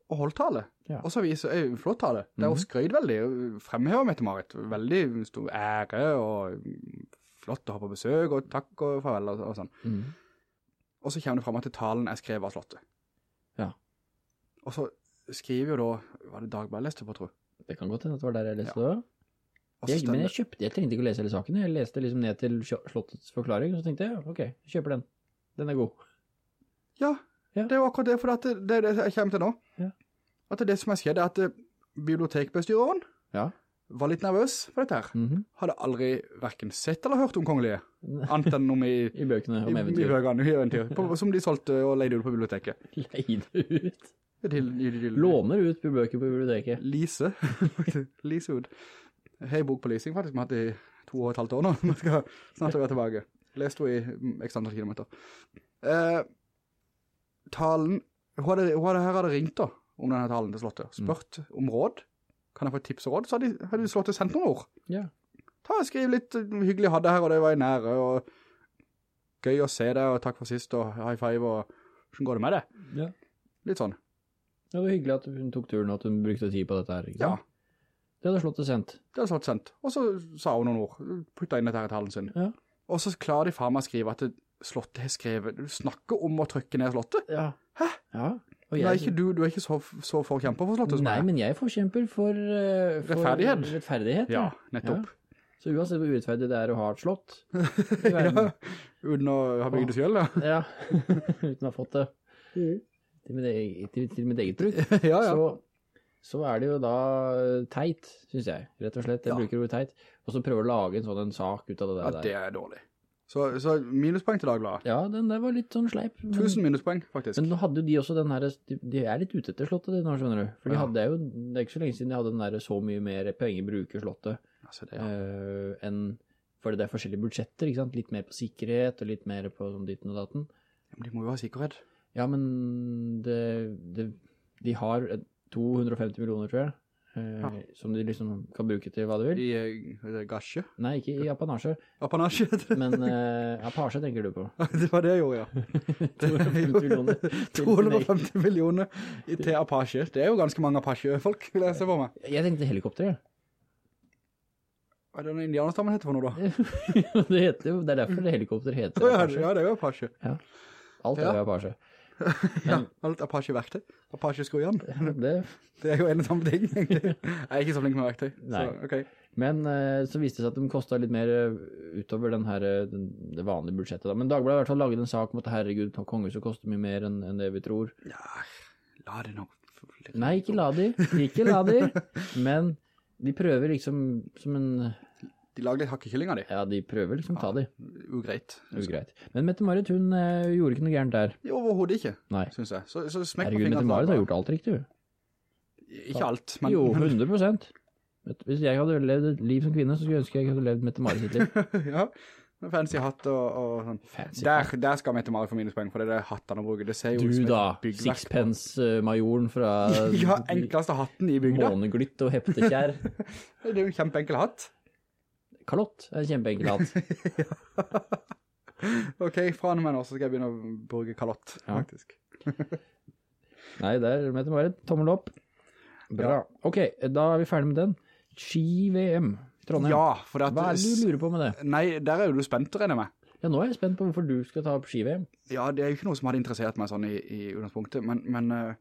Og holdt tale. Ja. Og så viser jeg flott tale. Det er hun skrøyd veldig, fremhever Mette-Marit. Veldig stor ære og flott å ha på besøk, og takk og farvel og, og sånn. Mhm. Og så kommer det frem at talen er skrevet av Slottet. Ja. Og så skriver jo da, var det Dagbladet leste på, tror jeg? Det kan godt hende at det var der jeg leste det. Jeg, men jeg kjøpte, jeg trengte ikke å lese hele saken. Jeg leste liksom ned til Slottets forklaring, og så tenkte jeg, ok, jeg kjøper den. Den er god. Ja, Ja. det er jo akkurat det, for det, det er det jeg kommer til nå. Ja. At det som har skjedd er at eh, bibliotekbestyreren Ja. var litt nervøs for dette her. Mhm. Hadde aldri hverken sett eller hørt om kongelige, annet enn om i, I bøkene om eventyr. i eventyr. bøkene, i eventyr, på, som de solgte og leide ut på biblioteket. Leide ut. Låner ut bøker på biblioteket. Lise. Lise ut. Hei bok på leasing faktisk, vi har hatt det i to og et halvt år nå. Vi skal snart være tilbake. Leste hun i mm, x antall kilometer. Eh, talen, hun hadde, hun hadde, her hadde ringt da, om denne talen til Slottet, spurt om råd. Kan jeg få tips og råd? Så hadde, hadde Slottet sendt noen ord. Ja. ta og skriv litt uh, hyggelig hadde her, og det var i nære, og gøy å se deg, og takk for sist, og high five, og hvordan går det med det? Ja. Litt sånn. Det var hyggelig at hun tok turen, at hun brukte tid på dette her, ikke Ja. Det hadde Slottet sendt. det hadde Slottet sendt. Og så sa hun noen ord, putta inn dette her i talen sin. Ja. Og så klarer de faen meg å skrive at det, slottet har skrevet, du snakker om å trykke ned slottet. Ja. Hæ? Ja. Jeg, Nå er ikke du, du er ikke så, så forkjemper for slottet som Nei, jeg men jeg forkjemper for, eh, for Rettferdighet. rettferdighet. Ja, nettopp. Så uansett hvor urettferdig det er å ha et slott, i Ja, uten å ha bygd det selv, ja. ja, uten å ha fått det til mitt eget, til, til mitt eget bruk, ja, ja. så, så er det jo da teit, synes jeg, rett og slett. Jeg Ja. bruker ordet teit. Og så prøver å lage en sånn en sak ut av det der. ja, det er dårlig. Så, så minuspoeng til Dagbladet. Ja, den der var litt sånn sleip. Men, Tusen minuspoeng, faktisk. men nå hadde jo de også den her, de, de er litt ute etter slottet, det nå, skjønner du. For de Ja. hadde jo, det er ikke så lenge siden de hadde den der så mye mer penger bruker slottet. altså, det, ja. eh, enn for det er forskjellige budsjetter, ikke sant? Litt mer på sikkerhet og litt mer på sånn ditten og datten. Men de må jo ha sikkerhet. Ja, men det, det, de har eh, 250 millioner, tror jeg, Ja. som de liksom kan bruke til hva du vil. I eh, gasje. Nei, ikke i apanasje, Apanasje. men uh, apasje tenker du på. det var det jeg gjorde, ja. 250 millioner. til- 250 millioner til apasje. Det er jo ganske mange apasje-folk, vil jeg se på meg. Jeg tenkte helikopter, ja. Hva er det noen indianerstammen heter for noe da? det heter det er derfor det helikopter heter apasje. ja, det er jo apasje. Alt er jo apasje. Ja, alt Apache-verktøy. Apache-skruene. Det, Det er jo en samme ting, egentlig. Jeg er ikke så flink med verktøy. Nei. Så, okay. Men eh, så viste det seg at de kostet litt mer eh, utover den her, eh, den, det vanlige budsjettet. Da. Men Dagbladet har i hvert fall laget en sak om at herregud, kongehuset koster mye mer enn enn det vi tror. Ja, la det nå. Nei, ikke la de. Ikke la de. Men de prøver liksom som en De lager litt hakkekyllinger, de. Ja, de prøver liksom å ta de. Ugreit. Ugreit. greit. Men Mette-Marit, hun eh, gjorde ikke noe gærent der. Jo, overhodet ikke, Nei. synes jeg. Så, så smekk på Herregud, fingeren. Mette-Marit har gjort alt riktig, hun. Ikke alt, men... Jo, 100 Vet- Hvis jeg hadde levd et liv som kvinne, så skulle jeg ønske jeg hadde levd Mette-Marit sitt liv. ja, med fancy hatt og, og sånn. Fancy. Der, der skal Mette-Marit få minuspoeng, for det er det hattene å bruke. Det ser jo Du som et da, byggverk. sixpence-majoren fra Ja, enkleste hatten i bygda. Måneglytt og heptekjær. Det er jo en kjempeenkel hatt. Kalott er kjempeenkelt. Ok, fra og med nå så skal jeg begynne å bruke kalott, Ja. faktisk. Nei, der mente bare tommel opp. Bra. Ok, da er vi ferdig med den. Ski-VM Trondheim. Ja, for det at... Hva er det du lurer på med det? Nei, der er jo du spent, regner jeg med. Ja, nå er jeg spent på hvorfor du skal ta opp ski-VM. Ja, det er jo ikke noe som hadde interessert meg sånn i, i utgangspunktet, men, men uh...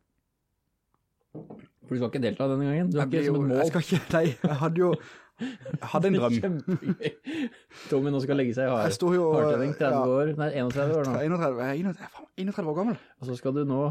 For du skal ikke delta denne gangen. Du har ikke som et jeg skal ikke, nei, jeg hadde jo, jeg hadde en drøm. Kjempegøy. Tommy nå skal legge seg i hard- jo... hardtrening, 30 ja, år, nei 31 år nå. 31, er 31, jeg er faen 31 år gammel. Og så skal du nå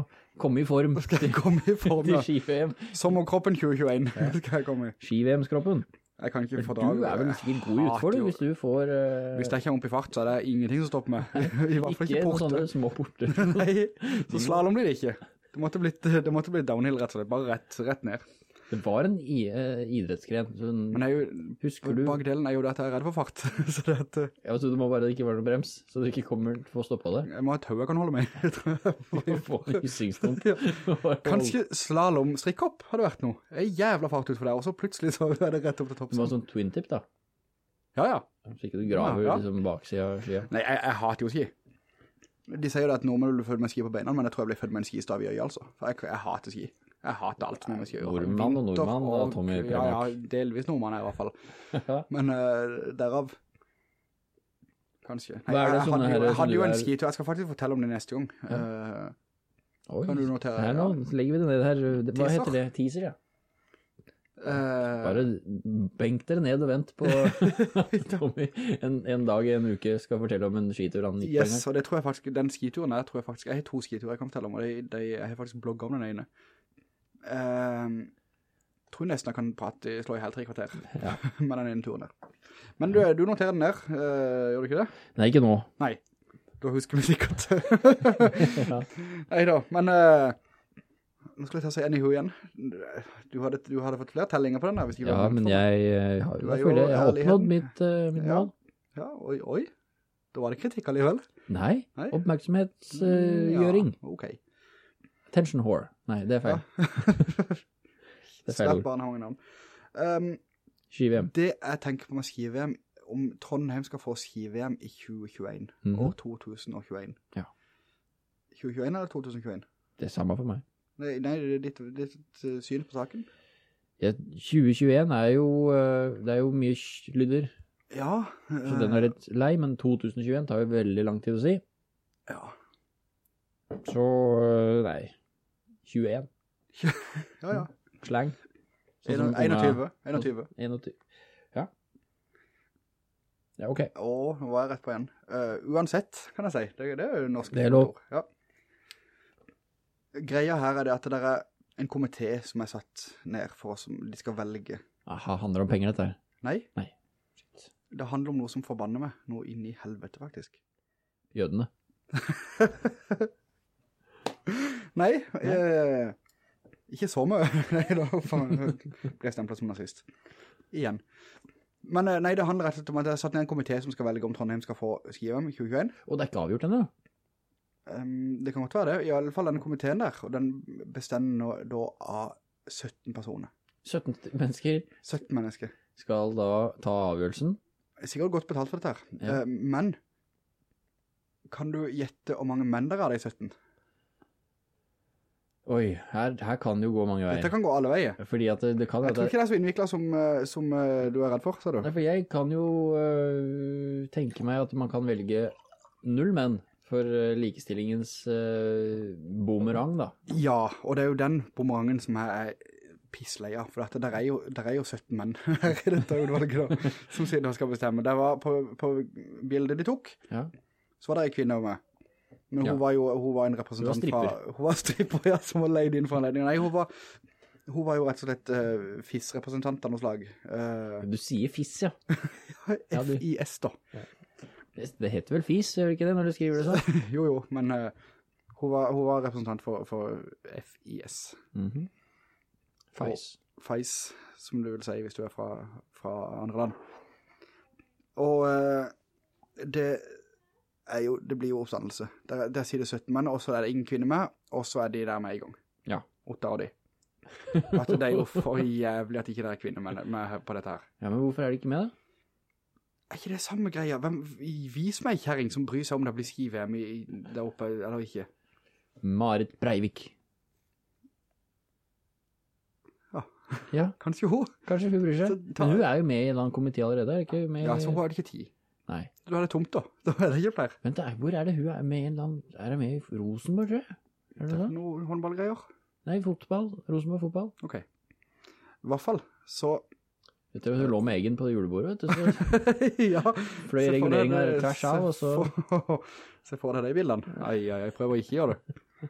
komme i form Skal jeg komme i form til ski-VM. Sommerkroppen 2021 skal jeg komme i. Ski-VM-skroppen. Jeg kan ikke Du er vel sikkert god utfordring utfor hvis du får... Uh... Hvis det ikke er opp i fart, så er det ingenting som stopper meg. I hvert fall ikke ikke noen sånne små porter. Nei, så slalom blir det ikke. Det måtte blitt, det måtte blitt downhill rett og slett, bare rett, rett ned. Det var en i, eh, idrettsgren. Sånn, Men jeg jo, husker du? bakdelen er jo det at jeg er redd for fart. så det at, ja, så det må bare ikke være noe brems, så du ikke kommer til å stoppe det. jeg må ha tøv, tau jeg kan holde meg jeg. Hyssingstump. Kanskje slalom strikkopp hadde vært noe. Det er jævla fart ut for deg, og så plutselig så er det rett opp til Det var en sånn twin tip da. Ja, ja. Så ikke du graver Ja, ja. liksom baksida av skia. Nei, jeg, jeg hater jo ski. De sier jo at nordmenn blir født med ski på beina, men jeg tror jeg blir født med en skistav i øyet, altså. For jeg, jeg hater ski. Jeg hater alt med mennesker å. Nordmann og nordmann nordmann, og Tommy Ja, ja, delvis nordmann er i hvert fall. Men uh, derav Kanskje. Nei, jeg, hadde jo, jeg hadde jo en skitur. Jeg skal faktisk fortelle om det neste gang. Ja. Uh, Kan du notere, her nå så legger vi det ned her. Hva Teaser? heter det? Teaser, ja. Uh, Bare benk dere ned og vent på Tommy en, en dag i en uke skal fortelle om en skitur han gikk på en yes, og det tror jeg faktisk, den skituren der tror jeg faktisk, jeg har to skiturer jeg kan fortelle om, og de, de, jeg har faktisk blogget om den ene. Eh, tror nesten jeg kan prate, slå i helt tre kvarter Ja. med den ene turen der. Men du, du noterer den der, uh, gjør du ikke det? Nei, ikke nå. Nei, da husker vi sikkert. Ja. Nei da, men uh, nå skal jeg ta seg en i ho igjen. Du hadde, du hadde fått flere tellinger på den der, hvis ikke Ja, var men jeg, jeg, eh, har, jeg jo jeg har oppnådd mitt, uh, mitt mål. Ja, oi, oi. Da var det kritikk alligevel. Nei, Nei. oppmerksomhetsgjøring. Ja, ok. Attention whore. Nei, det er feil. det er feil ord. Um, Ski-VM. det jeg tenker på med ski-VM om Trondheim skal få ski-VM i 2021, Mhm. år 2021. Ja. 2021 eller 2021? Det er samme for meg. Nei, nei det er ditt, ditt eh, syn på saken. Ja, 2021 er jo, eh, det er jo mye lyder, Ja. så den er litt lei, men 2021 tar jo veldig lang tid å si. Ja. Så, nei. nei, 21, Ja, ja. slang. Sånn som 21. unga- 21. 21. Ja. Ja, ok. Å, nå var jeg rett på igjen. Uh, uansett, kan jeg si. Det, det er jo norsk. Det er lov. Ja. Greia her er det at det er en komité som er satt ned for oss som de skal velge. Aha, handler det om penger dette. Nei, Nei. det handler om noe som forbanner meg. Noe inn i helvete, faktisk. Jødene. Nei, eh, ikke så mye. Nei, da ble jeg stemplet som nazist. Igjen. Men eh, nei, det handler rett og slett om at jeg har satt ned en komité som skal velge om Trondheim skal få ski-VM 2021. Og det er ikke avgjort ennå. Um, det kan godt være det. I alle fall denne komiteen der, og den bestemmer nå da av 17 personer. 17 mennesker 17 mennesker. skal da ta avgjørelsen. Sikkert godt betalt for dette her. Ja. Uh, men, kan du gjette hvor mange menn der er det de 17? Oi, her, her kan det jo gå mange veier. Dette kan gå alle veier. Fordi at det, det kan Jeg tror ikke det er så innviklet som, eh, som eh, du er redd for, sa du. Nei, for jeg kan jo øh, tenke meg at man kan velge null menn for likestillingens øh, boomerang, da. Ja, og det er jo den boomerangen som er pissleia, for dette, der er, jo, der er jo 17 menn her i dette utvalget da, som sier de skal bestemme. Det var på, på bildet de tok, Ja. så var det en kvinne med. Men Ja. hun var jo hun var en representant Hun var fra... Hun var stripper, ja, som var leid inn for anledningen. Nei, hun var, hun var jo rett og slett uh, FIS-representant av noe slag. Uh, Du sier FIS, ja. Ja, FIS da. Det det heter vel fis, gjør det ikke det, når du skriver det sånn? Jo, jo, men uh, hun, var, hun var representant for, for FIS. Mm -hmm. FIS, som du vil si hvis du er fra, fra andre land. Og eh, det jo, det blir jo oppstandelse. Der, der sier det 17 menn, og så er det ingen kvinner med, og så er de der med i gang. Ja. Åtte av de. At det er jo for jævlig at ikke det er kvinner med, med på dette her. Ja, men hvorfor er de ikke med, da? Er ikke det samme greia? Hvem, vis meg kjæring som bryr seg om det blir ski-VM der oppe, eller ikke. Marit Breivik. Ja. Kanskje hun? kanskje hun bryr seg. Men hun er jo med i en annen komité allerede, er det ikke? Med... Ja, så hun hadde ikke tid. Nei. Da er det tomt da. Da er det ikke flere. Vent, hvor er det hun er med i en land? Er det med i Rosenborg, tror jeg? Er det det? Noen håndballgreier. Nei, fotball. Rosenborg fotball. Ok. I hvert fall, så... Vet du, hun lå med egen på julebordet, vet du, så ja. fløy reguleringer tvers av, og så Se for, deg de bildene. Nei, jeg prøver ikke å gjøre det.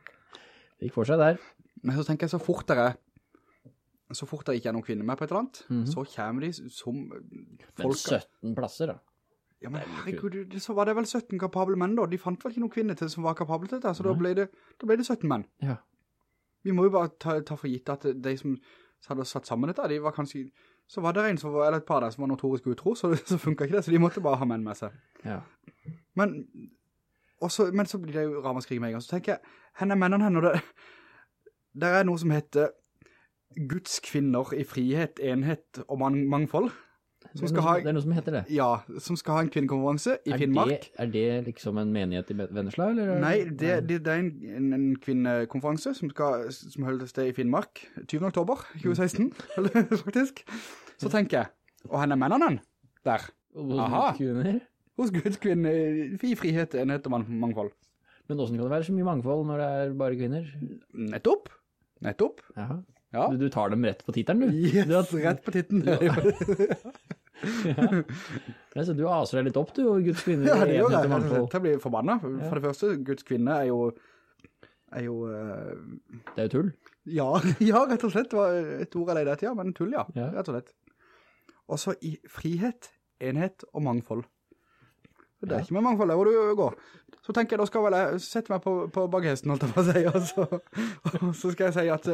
det gikk for seg der. Men så tenker jeg så fort det er, så fort det ikke er noen kvinner med på et eller annet, Mhm. så kommer de som Men 17 plasser, da. Ja, men er herregud, så var det vel 17 kapable menn da. De fant vel ikke noen kvinner til som var kapable til dette, så da ble, det, da ble det 17 menn. Ja. Vi må jo bare ta, ta for gitt at de som hadde satt sammen dette, de var kanskje... Så var det en som var, eller et par der som var notorisk utro, så, så funket ikke det, så de måtte bare ha menn med seg. Ja. Men, også, men så blir det jo ramaskrig med en gang. Så tenker jeg, henne mennene henne, det, der er noe som heter Guds kvinner i frihet, enhet og man mangfold. Som skal ha, det er noe som heter det. ja, som skal ha en kvinnekonferanse i Er Finnmark. det, er det liksom en menighet i Vennesla, eller? er Nei, det, det, det er en, en, en kvinnekonferanse som, skal, som holdes til i Finnmark 20. oktober 2016, eller faktisk. Så tenker jeg, og henne er mennene der, Aha. kvinner? hos Guds kvinne i frihet, enhet og man mangfold. Men hvordan kan det være så mye mangfold når det er bare kvinner? Nettopp, nettopp, ja. Du, du tar dem rett på tittelen, du. Yes, Du har- rett på titten. Ja, så du aser deg litt opp, du, Guds kvinne. Ja, det gjør jeg. Jeg blir forbannet. For det første, Guds kvinne er jo, er jo, uh... Det er jo tull. ja, ja, rett og slett, det var et ord jeg leide etter, ja, men tull, ja, Ja. rett og slett. Og så i frihet, enhet og mangfold. Det er Ja. ikke med mangfold, det hvor du går. Så tenker jeg, da skal vel jeg sette meg på, på baghesten, holdt jeg på å si, og så, og så skal jeg si at,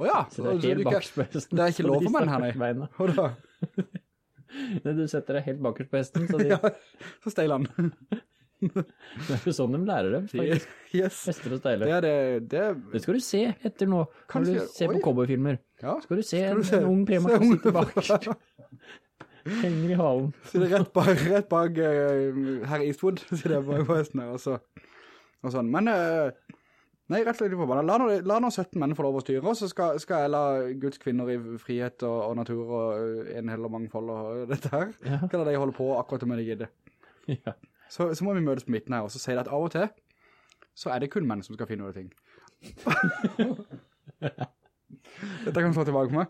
å ja, Så det er det er ikke lov for menn her, nei. og da, Du setter deg helt bakerst på hesten, så de, ja, så steiler han. det er jo sånn de lærer dem, faktisk. Yes, Hester og steiler. det er det, det Det skal du se etter nå, Kanskje- når du ser på cowboyfilmer. ja. Skal du se Skal en, se- en ung prema som sitter bakerst. Henger i halen. Sitter er rett bak, rett bak uh, herr Eastwood, sitter jeg er på hesten her, og, så, og sånn. Men, uh, nei, rett og slett forbannet. La, la nå 17 menn få lov å styre, og så skal, skal jeg la Guds kvinner i frihet og, og natur og uh, en hel og mangfold og dette her. Ja. Kan de holde på akkurat om de gidder. Ja. Så, så må vi møtes på midten her, og så sier det at av og til, så er det kun menn som skal finne ut ting. Dette kan du slå tilbake på meg.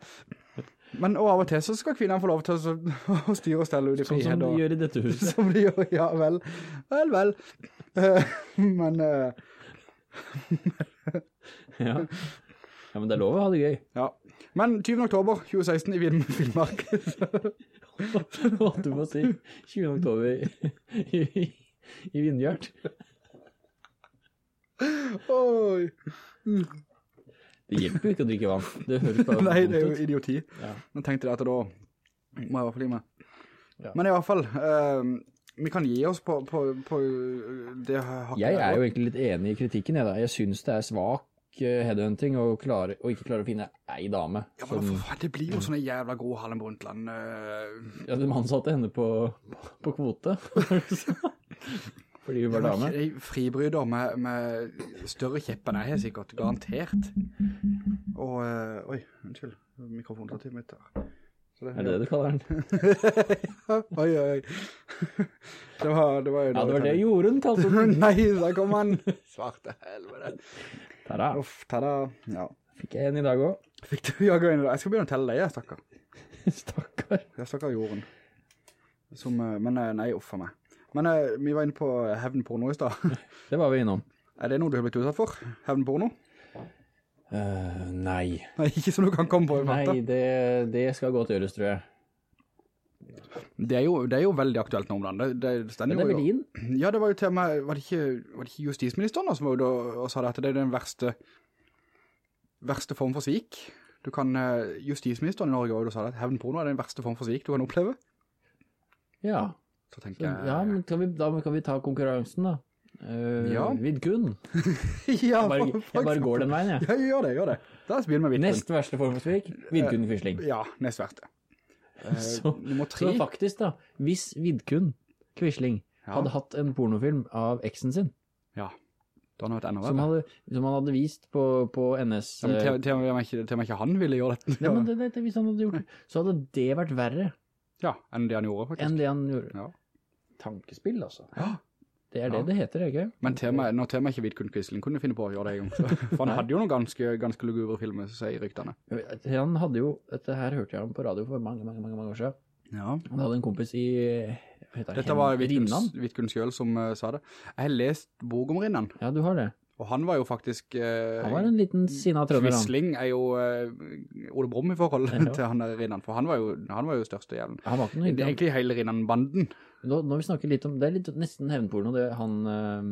Men og av og til så skal kvinnerne få lov til å, å styre og stelle ut i Sånn som de gjør i dette huset. som de gjør, ja vel. Vel, vel. Eh, men, eh, Ja. ja, men det er lov å ha det gøy. ja. Men 20. oktober 2016 i Vin Filmark. Du må si 20. oktober i, i, i Vindhjert. Oi. Det hjelper jo ikke å drikke vann. Det høres bare Nei, det er jo idioti. Ja. Nå tenkte jeg at da må jeg i hvert fall gi meg. Ja. Men i hvert fall, eh, vi kan gi oss på, på, på det hakket. Jeg er jo egentlig litt enig i kritikken, jeg da. Jeg synes det er svak eh, headhunting og, klare, og ikke klare å finne ei dame. Ja, men som, det blir jo sånne jævla Gro Harlem Brundtland. Uh... ja, de ansatte henne på, på kvote. Fordi hun var dame. Ja, fribryder med, med større kjepp enn jeg har sikkert, garantert. Og, uh, oi, unnskyld, mikrofonstativet mitt her. Er det det du kaller den? oi, oi, oi. Det var, det var jo Ja, det var det Jorunn kalte den. Nei, der kom han. Svarte helvete. Tada. Uff, tada. Ja. Fikk jeg en i dag også. Fikk du jeg en i dag? Jeg skal begynne å telle deg, jeg, stakkar. Stakkar. Jeg stakkar jorden. Som, eh, men eh, nei, uffa meg. Men eh, vi var inne på hevnporno i sted. Det var vi innom. Er det noe du har blitt utsatt for? Hevnporno? Eh, nei. Nei, ikke som du kan komme på i farta. Nei, det, det skal godt gjøres, tror jeg. Det er, jo, det er jo veldig aktuelt nå om dagen. Det, det, det er jo- Ja, det var jo til og med, var det ikke, var det ikke justisministeren da, som var jo og, og sa det at det er den verste, verste form for svik. Du kan, eh, justisministeren i Norge var ute og sa det at hevnporno er den verste form for svik du kan oppleve. Ja. Så tenker jeg, Ja, men kan vi, da kan vi ta konkurransen da. Uh, Ja. Vidkun. ja, Jeg bare, jeg bare går den veien, jeg. Ja, gjør det, gjør det. Da skal vi Vidkun. Nest verste form for svik, Vidkun Quisling. Ja, nest verste. Uh, Så, så faktisk da, hvis Vidkun Quisling Ja. hadde hatt en pornofilm av eksen sin, Ja, som, hadde, som han hadde vist på, på NS... Ja, eh, til, til, og med ikke, ikke han ville gjøre dette. ja, men det, det, hvis han hadde gjort det, så hadde det vært verre Ja, enn det han gjorde, faktisk. enn det han gjorde. Ja. Tankespill, altså. Ja. Det er det Ja. det heter, ikke? Men tema, når temaet ikke Vidkun Quisling kunne finne på å gjøre det en gang. For han hadde jo noen ganske, ganske lugubre filmer, sier ryktene. Han hadde jo, dette her hørte jeg om på radio for mange, mange, mange, år siden. Ja. Han hadde en kompis i, hva heter det, Dette var Vidkun selv som uh, sa det. Jeg har lest bok om Rinnan, Ja, du har det. og han var jo faktisk... Uh, Han var en liten sinna trønder. Quisling er jo uh, Ole Brom i forhold Ja. til han der Rinnan, for han var jo, han var jo største jævlen. Han var ikke noe Det er hyggelig. egentlig hele Rinnan-banden. Nå, når vi snakker litt om, det er litt, nesten hevnporno, det han, eh,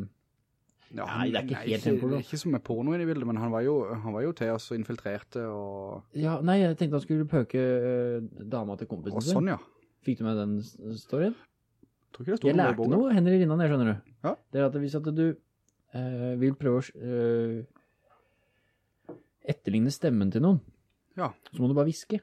Ja, Nei, det er ikke helt ikke, tempo, ikke som med porno i bildet, men han var jo, han var jo til oss og infiltrerte og, ja, nei, jeg tenkte han skulle pøke uh, dama til kompisen sin. sånn, ja. Fikk du med den storyen? storyen? Tror ikke det stod Jeg noe i lærte noe, Henry Rinnan, jeg skjønner du. Ja. Det er at hvis at du uh, vil prøve å uh, etterligne stemmen til noen, Ja, så må du bare viske.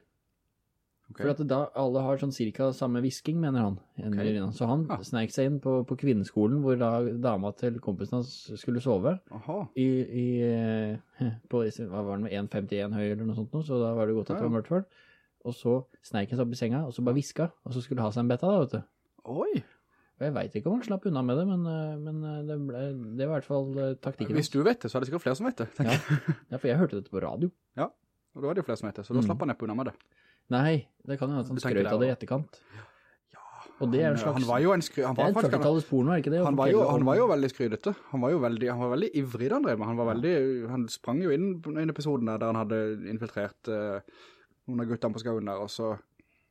Ok. For at da alle har sånn cirka samme visking, mener han. Okay. Så han Ja. sneik seg inn på, på kvinneskolen, hvor da dama til kompisen hans skulle sove. I, i eh, på, hva var med 1,51 høy eller noe sånt nå, så da var det godt at det var mørkt for. Og så sneik han seg opp i senga, og så bare viska, og så skulle ha seg en betta da, vet du. Oi, Og jeg vet ikke om han slapp unna med det, men, eh, men eh, det, ble, det var i hvert fall taktikken. hvis du vet det, så er det sikkert flere som vet det. tenker Ja. ja, for jeg hørte dette på radio. Ja, Og da er det jo flere som vet det, så da Mm. slapp han neppe unna med det. Nei, det kan jo være at han skrøyte skrøt av det i etterkant. Og det er en slags... han var jo en skry... Han det er en 40-tallets porno, er ikke det? Han, var jo, han var jo veldig skrydete. Han var jo veldig, han var veldig ivrig da han drev med. Han var veldig, han sprang jo inn på en episode der, der han hadde infiltrert uh, noen av guttene på skauen der, og så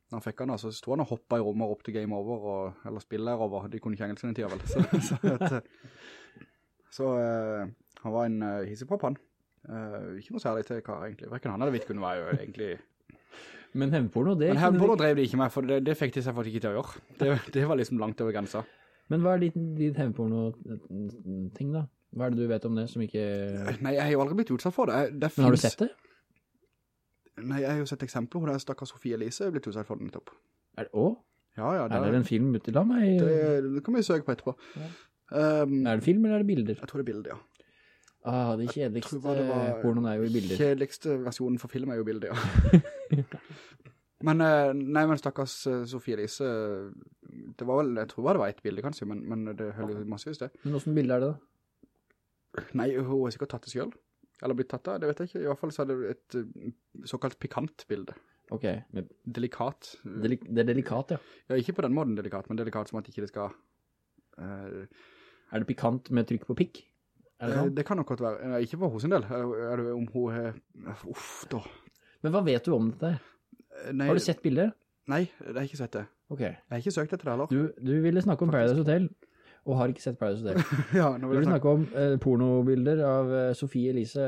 når han fikk han så sto han og hoppet i rommet opp til game over, og, eller spill er over. De kunne ikke engelsk i den tida vel. Så, så, at, eh, så uh, han var en uh, hissepropp, han. Uh, ikke noe særlig til kar egentlig. Hverken han eller kunne var jo egentlig... Men hevnporno, det... Men hevnporno drev de ikke med, for det, det fikk de seg faktisk ikke til å gjøre. Det, det var liksom langt over grensa. Men hva er ditt, ditt hevnporno-ting da? Hva er det du vet om det som ikke... Nei, jeg har jo aldri blitt utsatt for det. det Men har du sett det? Nei, jeg har jo sett eksempler hvor det er stakkars Sofie Elise er blitt utsatt for det nettopp. Er det, også? Ja, ja, det, Er det en film ute? La meg... det, det kan vi søke på etterpå. Um, Er det film, eller er det bilder? jeg tror det er bilder, ja. Ah, de kjedeligste det var- pornoen er jo i bilder. Kjedeligste versjonen for film er jo bilder, ja. men, eh, nei, men stakkars eh, Sofie Elise, eh, det var vel, jeg tror bare det var et bilde kanskje, men, men det høll jo massevis det. Men hvordan bilde er det da? Nei, hun har sikkert tatt det selv. Eller blitt tatt det, det vet jeg ikke. I hvert fall så er det et såkalt pikant bilde. Ok, Med Delikat. delik det er delikat, ja. Ja, ikke på den måten delikat, men delikat som at ikke det skal... Uh... Er det pikant med trykk på pikk? Det eh, det kan nok godt være. Nei, ikke for hos en del. Er, det om hun er... Uff, da. Men hva vet du om dette? Eh, Nei, Har du sett bilder? Nei, det har jeg ikke sett det. Ok. Jeg har ikke søkt etter det heller. Du, du ville snakke om Paradise Hotel, og har ikke sett Paradise Hotel. ja, Du vil ville snakke. om eh, pornobilder av eh, Sofie Elise.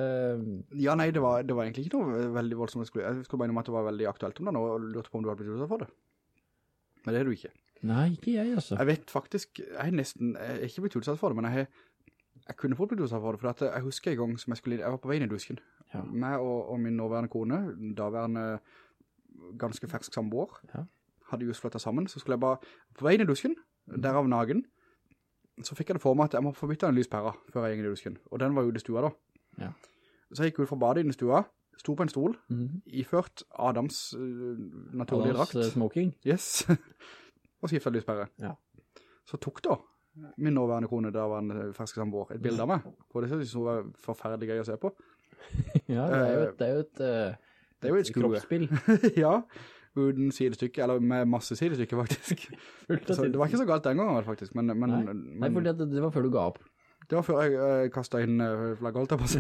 Ja, nei, det var, det var egentlig ikke noe veldig voldsomt. Jeg skulle, jeg skulle bare innom at det var veldig aktuelt om det nå, og lurte på om du hadde blitt utsatt for det. Men det er du ikke. Nei, ikke jeg, altså. Jeg vet faktisk, jeg har nesten, jeg har ikke blitt utsatt for det, men jeg, har, jeg kunne fått blitt utsatt for det, for dette, jeg husker en gang som jeg skulle, jeg var på veien i dusken. Ja. Meg og, og min nåværende kone, daværende ganske fersk samboer, Ja. hadde just flyttet sammen, så skulle jeg bare på veien i dusken, derav nagen, så fikk jeg det for meg at jeg må få bytte en lyspæra før jeg gikk i dusken, og den var jo i stua da. Ja. Så jeg gikk ut fra badet inn i stua, sto på en stol, Mhm. iført Adams uh, naturlige Adams, drakt. Adams smoking. Yes. og skiftet lyspære. Ja. Så tok da min nåværende kone, da var en fersk samboer, et bilde av meg. For det synes hun var forferdelig gøy å se på. Ja, det er jo et, det er jo et, eh, Det er jo et skrue. kroppsspill. ja, uden sidestykke, eller med masse sidestykke faktisk. Så det var ikke så galt den gangen faktisk, men, men, Nei, men Nei for det, det var før du ga opp. det var før jeg uh, kastet inn uh, flagget, holdt jeg på å si.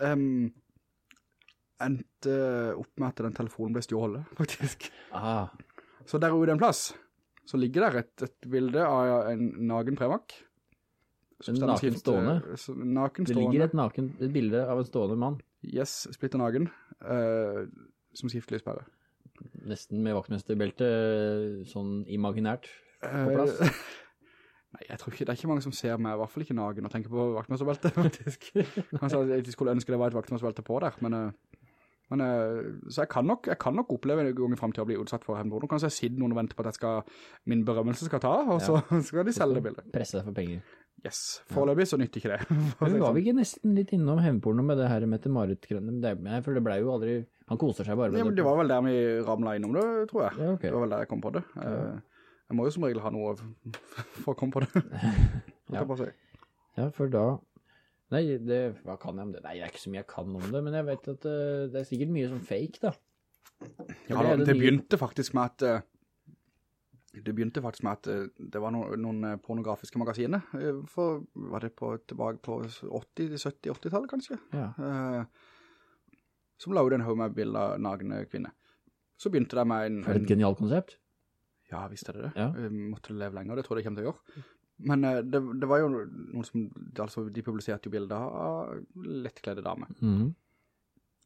ja. um, endte opp med at den telefonen ble stjålet, faktisk. Ah, Så der ute en plass, så ligger der et, et bilde av en nagen premak. En naken stående? Naken stående. det ligger et, naken, et bilde av en stående mann, Yes, splitter nagen, uh, som skifter lyspære. nesten med vaktmesterbelte, sånn imaginært på plass. plass. Nei, jeg tror ikke, det er ikke mange som ser meg, i hvert fall ikke nagen, og tenker på vaktmesterbeltet, faktisk. Kanskje jeg skulle ønske det var et vaktmesterbeltet på der, men, eh, men eh, så jeg kan, nok, jeg kan nok oppleve en gang i fremtiden å bli utsatt for hevnmord. Nå kan jeg sidde noen og vente på at skal, min berømmelse skal ta, og så skal de selge det bildet. Presse deg for penger. Yes, foreløpig så nytter ikke det. Men var sånn. vi ikke nesten litt innom hevnporno med det her Mette-Marit-krønne? Det- Nei, for det ble jo aldri... Han koser seg bare med Ja, det. det var vel der vi ramlet innom det, tror jeg. Ja, okay. Det var vel der jeg kom på det. Eh, Jeg må jo som regel ha noe for å komme på det. Si. Ja, for da... Nei, det, hva kan jeg om det? Nei, det er ikke så mye jeg kan om det, men jeg vet at uh, det er sikkert mye som fake, da. Ja, det er det begynte faktisk med at Uh, det begynte faktisk med at eh, det var noen, noen eh, pornografiske magasiner, eh, for var det på, tilbake på 80, 70, 80-tallet kanskje, Ja. eh, som la ut en haug med bilder av nagne kvinner. Så begynte det med en, For det et genialt konsept? ja visst er det det, Ja. Måtte leve lenger, det tror jeg det kommer til å gjøre. Men eh, det, det var jo noen som, altså de publiserte jo bilder av lettkledde damer. Mm.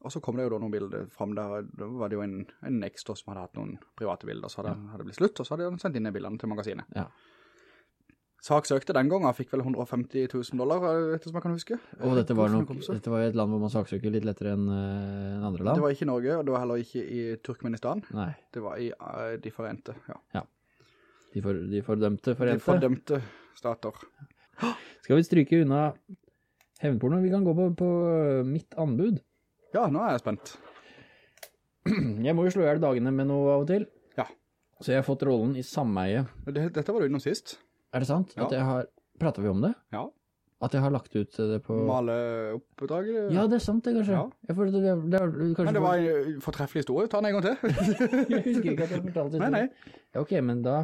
Og så kom det jo da noen bilder frem der, da var det jo en, en ekstra som hadde hatt noen private bilder, så hadde, hadde det blitt slutt, og så hadde han sendt inn de bildene til magasinet. Ja. Sak søkte den gangen, fikk vel 150 000 dollar, eh, etter som jeg kan huske. Og dette var, nok, dette var jo et land hvor man saksøker litt lettere enn en andre land. Det var ikke i Norge, og det var heller ikke i Turkmenistan. Nei, Det var i uh, de forente, ja. ja. De, for, de fordømte De fordømte stater. Skal vi stryke unna hevnporno? Vi kan gå på, på mitt anbud. Ja, nå er jeg spent. Jeg må jo slå ihjel dagene med noe av og til. Ja. Så jeg har fått rollen i sameie. Dette var du innom sist. Er det sant? Ja. At jeg har... Prater vi om det? Ja. At jeg har lagt ut det på... Male oppdrag? Ja, det er sant det, kanskje. Ja. Det, det, det, kanskje Men det var en fortreffelig historie, ta den en gang til. Jeg husker ikke at jeg fortalte det. Nei, nei. Ja, ok, men da...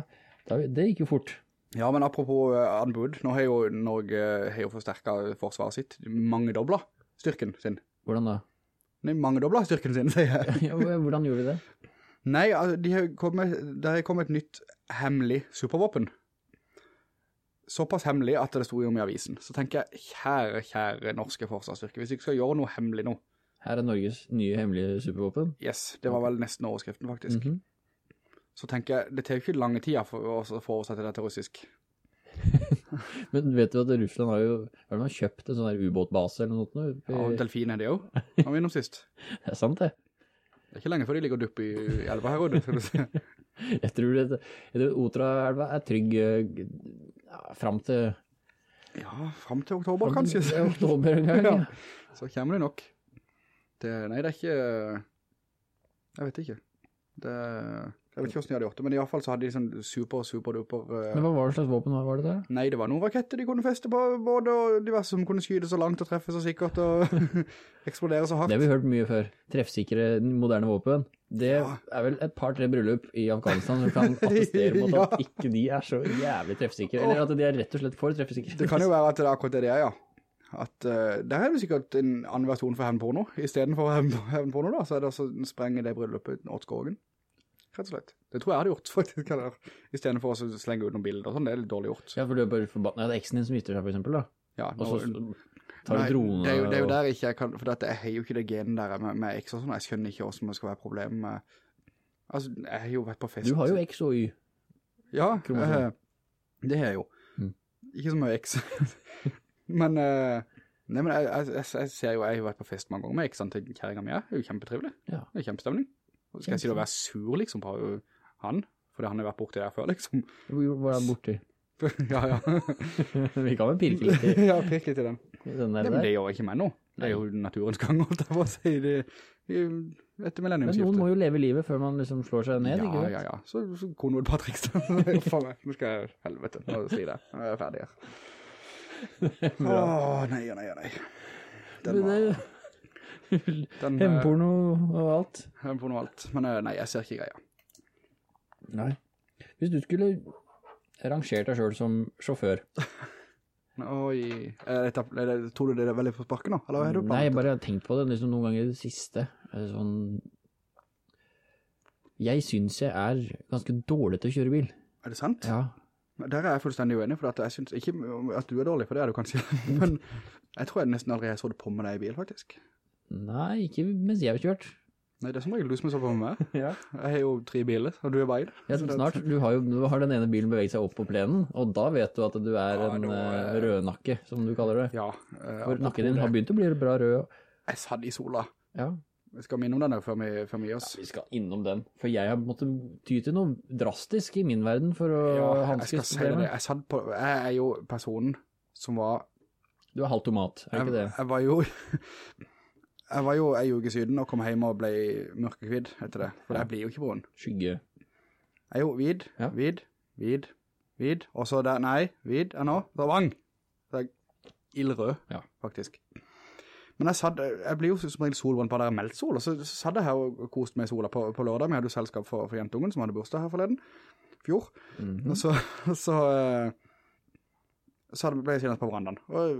Det gikk jo fort. Ja, men apropos eh, anbud, nå har jo Norge har jo forsterket forsvaret sitt, mange dobla styrken sin. Hvordan da? Nei, mange dobla styrken sin, sier jeg. Ja, hvordan gjorde vi det? Nei, altså, de har kommet, det har kommet et nytt hemmelig supervåpen. Såpass hemmelig at det stod jo om i avisen. Så tenker jeg, kjære, kjære norske forsvarsstyrke, hvis vi skal gjøre noe hemmelig nå. Her er Norges nye hemmelige supervåpen. Yes, det var vel nesten overskriften faktisk. Mhm. Så tenker jeg, det tar jo ikke lange tida for å få oversette det til russisk. Men vet du at Russland har jo har de kjøpt en sånn der ubåtbase eller noe sånt? Ja, delfin er det jo. Har vi innom sist. Det er sant det. Det er ikke lenge før de ligger og dupper i i elva her, Rode, skal du se. Jeg tror, det, jeg tror Otraelva er trygg eh, ja, frem til Ja, frem til oktober kanskje. Ja, oktober en gang. Ja. Så kommer det nok. Det, nei, det er ikke... Jeg vet ikke. Det, jeg vet ikke hvordan de hadde gjort det, men i alle fall så hadde de sånn super, super duper... Uh... Men hva var det slags våpen var det der? Nei, det var noen raketter de kunne feste på både, og diverse som kunne skyde så langt og treffe så sikkert og eksplodere så hardt. Det har vi hørt mye før. Treffsikre moderne våpen. Det Ja. er vel et par-tre bryllup i Afghanistan som kan attestere mot at Ja. ikke de er så jævlig treffsikre, eller at de er rett og slett for treffsikre. Det kan jo være at det er akkurat det det er, ja. At uh, der er det sikkert en annen versjon for hevnporno. I stedet for hevn- hevnporno da, så er det altså sprenge det bryllupet uten skågen. Rett og slett. Det tror jeg hadde gjort, faktisk. eller, I stedet for å slenge ut noen bilder og sånn, det er litt dårlig gjort. Ja, for du er bare forbannet. Ja, det er eksen din som gifter seg, for eksempel, da. Ja, Og så tar du dronene. drone det er, jo, det er jo der ikke jeg kan, for dette, jeg har jo ikke det genen der med, med eks og sånn, jeg skjønner ikke hvordan det skal være problem med, altså, jeg har jo vært på fest. Du har jo eks og Y. Ja, eh, det har jeg jo. Mm. Ikke så mye eks. men, eh, nei, men jeg, jeg, jeg, ser jo, jeg har vært på fest mange ganger med X-ene til kjæringen min, det er jo kjempetrivelig. Ja. Det er kjempestemning. Skal jeg si det å være sur liksom på han, fordi han har vært borte der før liksom. Hvor var han borti? ja, ja. Vi kan vel pirke litt i ja, pirke litt i den. Sånn men det gjør ikke meg nå. Det er jo naturens gang, holdt jeg på å si det. Etter Etter Men noen må jo leve livet før man liksom slår seg ned, ikke Ja, sant? ja, ja. Så, så par triks da. Faen meg, nå skal jeg, helvete, nå sier det. Nå er jeg ferdig her. Åh, nei, nei, nei. Den var, den, eh, og alt. Hemporno og alt. Men eh, nei, jeg ser ikke greia. Nei. Hvis du skulle rangert deg selv som sjåfør, Oi, tror du det er veldig på sparken nå? Nei, jeg bare har tenkt på det liksom noen ganger i det siste. Sånn... Jeg synes jeg er ganske dårlig til å kjøre bil. Er det sant? Ja. Der er jeg fullstendig uenig, for jeg synes ikke at du er dårlig, for det er du kanskje. Men jeg tror jeg nesten aldri jeg så det på med deg i bil, faktisk. Nei, ikke mens jeg har kjørt. Nei, det er som regel du som er så på med meg. Ja. Jeg har jo tre biler, og du er bare. Ja, snart. Du har jo du har den ene bilen beveget seg opp på plenen, og da vet du at du er Ja, en var... eh, eh, rødnakke, som du kaller det. Ja. Uh, For nakken din har begynt å bli bra rød. Jeg satt i sola. Ja. Vi skal minne om den før vi, før vi gir oss. Vi skal innom den, for jeg har måttet ty til noe drastisk i min verden for å Ja, hanskes si det. Jeg, jeg er jo personen som var... Du er halvt tomat, er Jeg, ikke det? jeg var jo... Jeg var jo en uke siden og kom hjem og ble mørkekvidd etter det. For jeg blir jo ikke brun. Skygge. Jeg er jo vid, Ja. vid, vid, vid. Og så der, nei, vid er nå. Det var vang. Det er ildrød, Ja. faktisk. Men jeg, satt, jeg blir jo som regel solvann på der er meldt sol, og så, så satt jeg her og koste meg i sola på, på lørdag. Vi hadde jo selskap for, for jentungen som hadde bursdag her forleden, fjor. Mhm. Og så, så, eh, så ble jeg sittende på verandaen. Og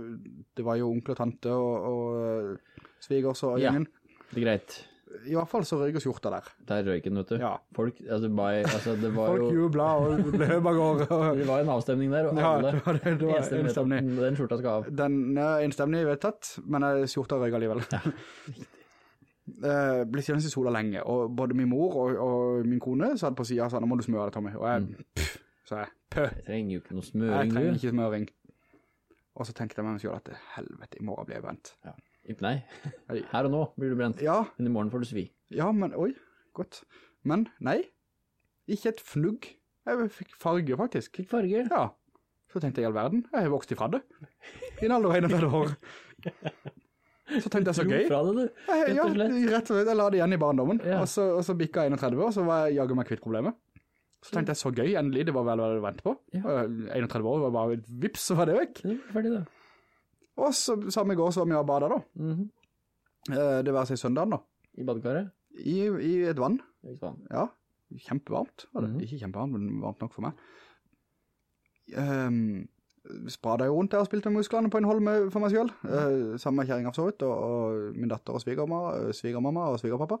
det var jo onkel og tante og, og eh, svigers og Ja. Det er greit. I hvert fall så røyker skjorta der. Der røyk den, vet du. Ja. Folk, altså, by, altså det var Folk jo jubla og ble av gårde. og- det var en avstemning der, og Ja, alle det var, det, det var enstemmig vet den, skjorta skal av. Den er enstemmig vedtatt, men skjorta røyker alligevel. Eh, ble sittende i sola lenge, og både min mor og, og min kone satt på siden og sa, nå må du smøre det, Tommy. Og jeg, pff, sa jeg, pøh, Jeg trenger jo ikke noe smøring jeg trenger ikke smøring. Og så tenkte jeg meg selv at helvete, i morgen blir jeg brent. Nei, her og nå blir du brent. Ja, Men i morgen får du svi. ja, men, oi, godt. Men, nei, ikke et fnugg. Jeg fikk farge, faktisk. Fikk farge. Ja. Så tenkte jeg i all verden, jeg har vokst ifra det. I en alder av 31 år. Så tenkte jeg så gøy. fra det, du. Ja, rett og slett. Jeg la det igjen i barndommen, Ja. og, så, og så bikket jeg 31 år, så var jeg jaget meg kvitt problemet. Så tenkte jeg så gøy, endelig, det var vel hva du ventet på. Ja. 31 år var bare vips, så var det vekk. Er ferdig, da. Og så samme går så var vi og badet da. Mm -hmm. Det var seg søndagen da. I badekaret. I, I et vann, Et vann. ja. Kjempevarmt var det. Mhm. Ikke kjempevarmt, men varmt nok for meg. Um, sprada jo rundt der og spilte med musklene på en holme for meg selv. Eh, sammen med kjæringen for så vidt, og, og min datter og svigermamma, svigermamma og svigerpappa.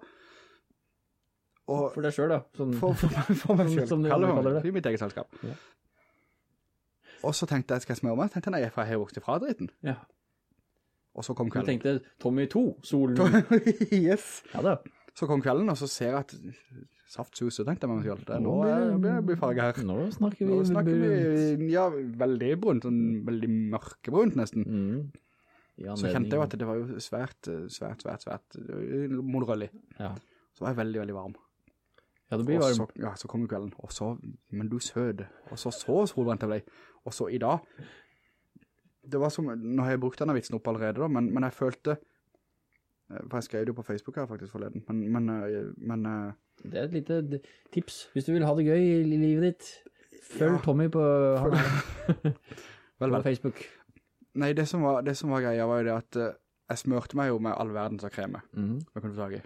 Og For deg selv, da. Sånn, for, for, for meg selv, som kaller kaller det. I mitt eget selskap. Ja. Og så tenkte jeg, skal jeg smøre meg? Tenkte jeg, nei, jeg har vokst ifra dritten. ja. Og så kom Du kvelden. tenkte Tommy 2, solen. yes. Ja da. Så kom kvelden, og så ser jeg at saftsuset, tenkte jeg meg selv. Det nå blir- jeg farge her. Nå snakker vi. Nå snakker brunt. vi, ja, veldig brunt, sånn veldig mørkebrunt nesten. Mm. Så kjente jeg jo at det var jo svært, svært, svært, svært eh, moderøllig. Ja. Så var jeg veldig, veldig varm. Ja, det blir varm. så, ja, så kom kvelden, og så, men du sød, og så så solbrent jeg ble, og så i dag, det var som, nå har jeg brukt denne vitsen opp allerede da, men, men jeg følte, eh, for jeg skrev det jo på Facebook her faktisk forleden, men, men, eh, men eh, Det er et lite tips. Hvis du vil ha det gøy i livet ditt, følg Ja. Tommy på, er vel, på vel. Facebook. Nei, det som var, det som var greia var jo det at jeg smørte meg jo med all verdens av kreme, Mhm. jeg kunne få tag i.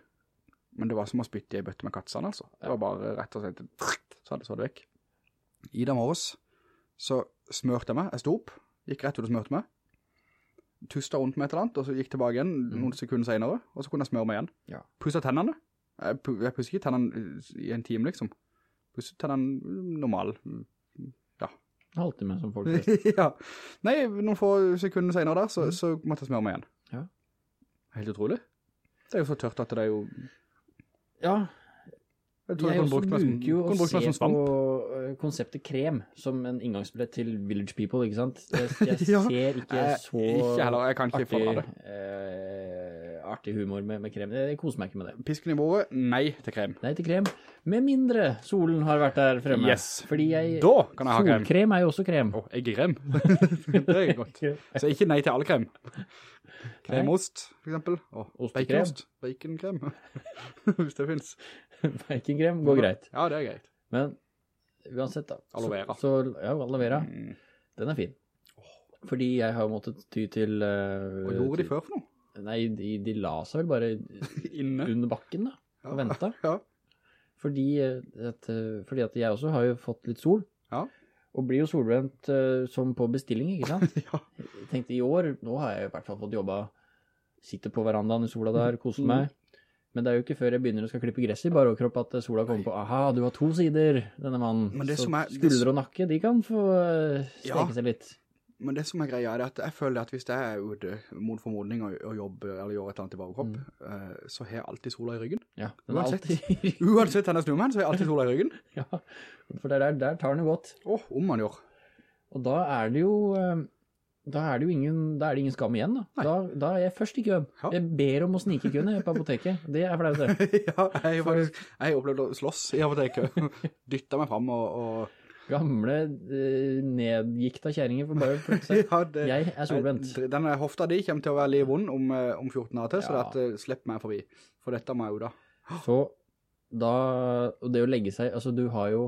Men det var som å spytte i en bøtte med katsene, altså. Det var bare rett og slett, så hadde det vekk. I dag morges, så smørte jeg meg, jeg sto opp, gikk rett ut og smørte meg, tusta rundt med et eller annet, og så gikk tilbake igjen noen sekunder senere, og så kunne jeg smøre meg igjen. Ja. Pusset tennene. Jeg, jeg pusset ikke tennene i en time, liksom. Pusset tennene normal. En halvtime som folk flest. ja. Nei, noen få sekunder senere der, så, så måtte jeg smøre meg igjen. Ja. Helt utrolig. Det er jo så tørt at det er jo... Ja, Jeg jeg også bruker jo å se på eh, konseptet krem som en inngangsbillett til Village People, ikke sant? Jeg, jeg ser ikke Jeg- så ikke heller, jeg kan ikke artig, artig humor med, med krem. Jeg koser meg ikke med det. Pisken i bordet, nei til krem. Nei til krem, med mindre solen har vært der fremme. Yes. Fordi jeg... Da kan jeg ha krem. Solkrem er jo også krem. Åh, eggekrem. det er godt. Så ikke nei til all krem. Kremost, for eksempel. Og oh, baconost. Baconkrem. Hvis det finnes. Baconkrem går greit. Ja, det er greit. Men uansett da. Aloe vera. Så, så, ja, aloe vera. Mm. Den er fin. Fordi jeg har måttet ty til... Uh, Hva gjorde de før for noe? Nei, de, de la seg vel bare Inne. under bakken da, og Ja. venta. Ja. Fordi eh, at, eh, fordi at jeg også har jo fått litt sol. Ja. Og blir jo solbrent uh, som på bestilling, ikke sant? ja. Jeg tenkte i år, nå har jeg i hvert fall fått jobba, sitte på verandaen i sola der, kose Mm. meg. Men det er jo ikke før jeg begynner å skal klippe gress i bare overkropp at sola kommer på, aha, du har to sider, denne mannen. Men det Så som er- skulder og nakke, de kan få steke Ja. seg litt. Men det som er greia er at jeg føler at hvis jeg er ute mot formodning og, og jobber eller gjør et eller annet i varmkropp, mm. uh, så har jeg alltid sola i ryggen. Ja, Uansett. alltid... Uansett hennes nummer, så har jeg alltid sola i ryggen. ja, for der, der, tar den jo godt. Åh, om man gjør. Og da er det jo eh, da er det jo ingen, da er det ingen skam igjen da. Da, da er jeg først i køen. Ja. Jeg ber om å snike i køen på apoteket. Det er flaut det. ja, jeg har jeg har opplevd å slåss i apoteket. Dytta meg frem og... og Gamle, eh, nedgikta kjæringer for bare plutselig. ja, det, Jeg er solbrent. jeg- Den hofta di kommer til å være litt vond om, eh, om 14 år til, så Ja. at, eh, slipp meg forbi. For dette må jeg jo da. Så da, og det å legge seg, altså du har jo,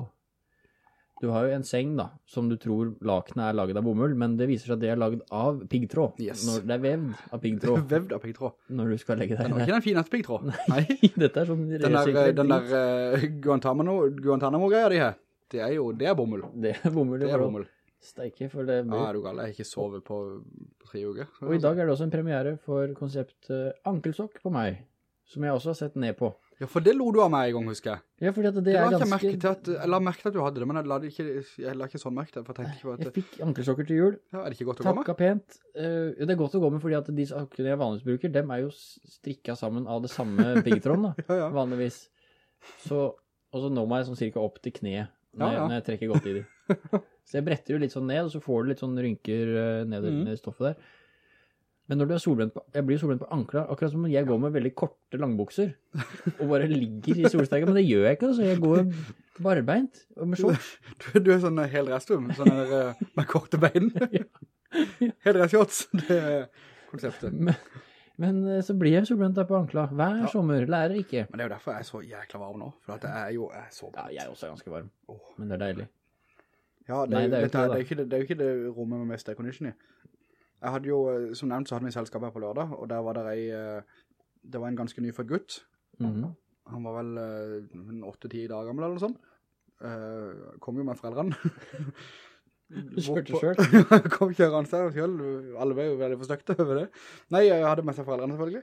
du har jo en seng da, som du tror lakene er laget av bomull, men det viser seg at det er laget av piggtråd. Yes. Når det er vevd av piggtråd Vevd av piggtråd. når du skal legge deg Den var ikke den fineste piggtråd. Nei. Dette er sånn Den der, den der uh, Guantanamo, Guantanamo-greia de her, det er jo, det er bomull. Det er bomull. Det er bomull. Steike, for det blir... Ja, er du gal? Jeg har ikke sovet på, tre uker. Og i dag er det også en premiere for konsept eh, ankelsokk på meg, som jeg også har sett ned på. Ja, for det lo du av meg en gang, husker jeg. Ja, fordi at det Jeg la er ganske... at, jeg la merke til at du hadde det, men jeg la, ikke, jeg la ikke sånn merke til det, for jeg tenkte ikke på Jeg fikk ankelsokker til jul, ja, er det ikke godt å gå med? takka pent. Uh, det er godt å gå med, fordi at de sokkene jeg vanligvis bruker, dem er jo strikket sammen av det samme piggtråden da, Ja, ja. vanligvis. Så, og så nå må jeg sånn cirka opp til kne, når, Ja, ja. Jeg, trekker godt i de. Så jeg bretter jo litt sånn ned, og så får du litt sånn rynker eh, ned, Mhm. ned i stoffet der. Men når du er solbrent på, jeg blir solbrent på ankla, akkurat som jeg går med veldig korte langbukser, og bare ligger i solsteigen, men det gjør jeg ikke, altså. Jeg går barbeint og med shorts. Du, du er sånn hel restum, sånn her eh, med korte bein. Hel restshorts, det er konseptet. Men, men eh, så blir jeg solbrent på ankla hver sommer, lærer ikke. Men det er jo derfor jeg er så jækla varm nå, for at jeg er jo jeg er så Ja, jeg er også ganske varm, oh. men det er deilig. Ja, det, Nei, er, det er jo dette, ikke det, det, er ikke det, det er jo ikke det rommet med mest aircondition i. Jeg hadde jo, eh, som nevnt, så hadde vi selskap her på lørdag, og der var det ei, eh, det var en ganske nyfødt gutt. Mhm. Han var vel eh, 8-10 dager gammel eller noe sånt. Kom jo med foreldrene. Kjørte selv. kom kjørende seg selv. Alle var jo veldig forstøkte over det. Nei, jeg hadde med seg foreldrene selvfølgelig.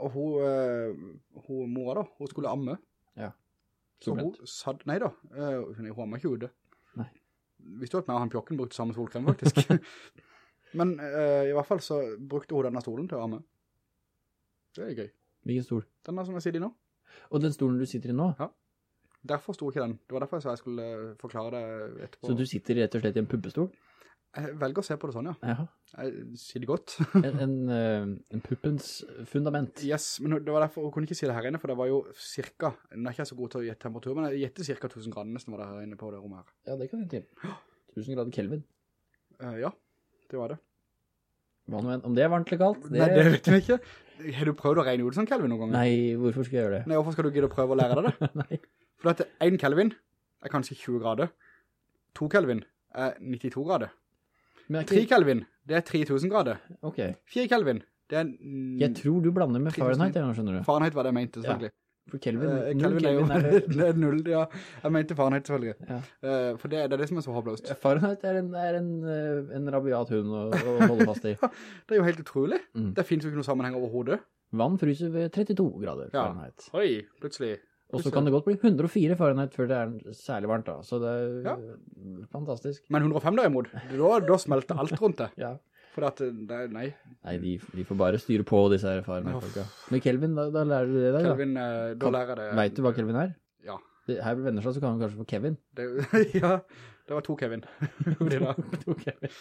Og hun, eh, hun mora da, hun skulle amme. Ja. Så hun satt, nei da, eh, hun amma ikke ute. Nei. Visste du at meg og han pjokken brukte samme solkrem faktisk? Men uh, i hvert fall så brukte hun denne stolen til å amme. Det er gøy. Hvilken stol? Den som jeg sitter i nå. Og den stolen du sitter i nå, Derfor sto ikke den. Det var derfor jeg sa jeg skulle eh, forklare det etterpå. så du sitter rett og slett i en puppestol? Jeg velger å se på det sånn, ja. Jaha. Jeg sier det godt. en, en, eh, en puppens fundament. yes, men det var derfor hun kunne ikke si det her inne, for det var jo cirka, nå er ikke jeg så god til å gjette temperatur, men jeg gjetter cirka 1000 grader nesten var det her inne på det rommet her. Ja, det kan jeg til. 1000 grader Kelvin. Uh, ja, det var det. Hva nå enn- Om det er varmt eller kaldt? Nei, det vet jeg ikke. Har du prøvd å regne ut sånn Kelvin noen ganger? Nei, hvorfor skal jeg gjøre det? Nei, hvorfor skal du gidde å prøve å lære deg det? Nei. For at 1 Kelvin er kanskje 20 grader. 2 Kelvin er 92 grader. Ikke... 3 er. Kelvin, det er 3000 grader. Ok. 4 Kelvin, det er... Jeg tror du blander med 3000. Fahrenheit, jeg skjønner du. Fahrenheit var det jeg mente, Ja. selvfølgelig. For Kelvin, uh, Kelvin er jo er det. er null, ja. Jeg mente Fahrenheit, selvfølgelig. Ja. Uh, for det, det er det som er så håpløst. Fahrenheit er en, er en, eh, en rabiat hund å, å holde fast i. Det er jo helt utrolig. Mm. Det finnes jo ikke noe sammenheng overhovedet. Vann fryser ved 32 grader Ja. Fahrenheit. Oi, plutselig. Og så kan det godt bli 104 Fahrenheit før det er særlig varmt da. Så det er Ja. fantastisk. Men 105 derimot, da, da smelter alt rundt det. Ja. For at, eh, det, er- nei, Nei, de, de får bare styre på disse her Fahrenheit-folka. Men Kelvin, da, da lærer du det der, da. Kelvin, eh, da lærer jeg det. Vet du hva Kelvin er? Ja. Det- Her ved Vennesla så kan man kanskje få Kevin. Det, ja, det var to Kevin. Fordi da, To Kevin.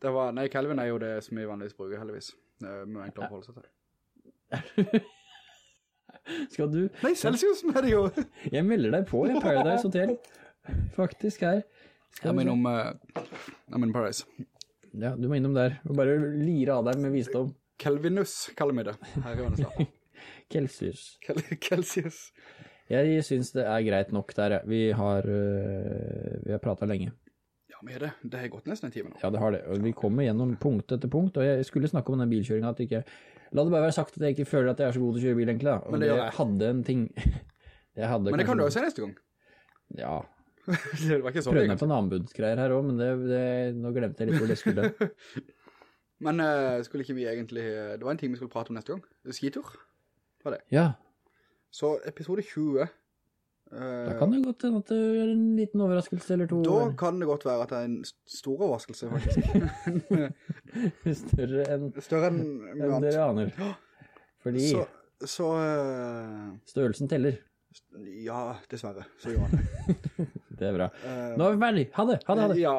det var, nei, Kelvin er jo det som vi vanligvis bruker, heldigvis. Eh, Med enklere å forholde seg til. Skal du? Nei, Celsius er det jo. Jeg melder deg på i Paradise Hotel. Faktisk her. Skal Jeg må innom om, eh, jeg mener Paradise. Ja, du må innom der. Bare lire av deg med visdom. Kelvinus kaller vi det her i Vennesla. Kelsius. Kel Kelsius. Jeg synes det er greit nok der. jeg. Vi har, uh, vi har pratet lenge. Ja, vi har det. Det har gått nesten en time nå. Ja, det har det. Og vi kommer gjennom punkt etter punkt, og jeg skulle snakke om den bilkjøringen at ikke... La det bare være sagt at jeg ikke føler at jeg er så god til å kjøre bil egentlig, da. Og Men det jeg. hadde en ting... Jeg hadde Men det kan du også si neste gang. Ja, det var ikke så prøvde meg på en anbudsgreier her også, men det, det, nå glemte jeg litt hvor det skulle. Men uh, skulle ikke vi egentlig, det var en ting vi skulle prate om neste gang. Skitur. var det. Ja, Så episode 20. eh, da kan det godt hende at det er en liten overraskelse eller to. Da kan det godt være at det er en stor overraskelse, faktisk. Større enn mye enn dere aner. Fordi Så, så uh, størrelsen teller. ja, dessverre, så gjør han det. Det er bra. Eh, Nå er vi ferdig. Ha det, ha det, ha det. Ja,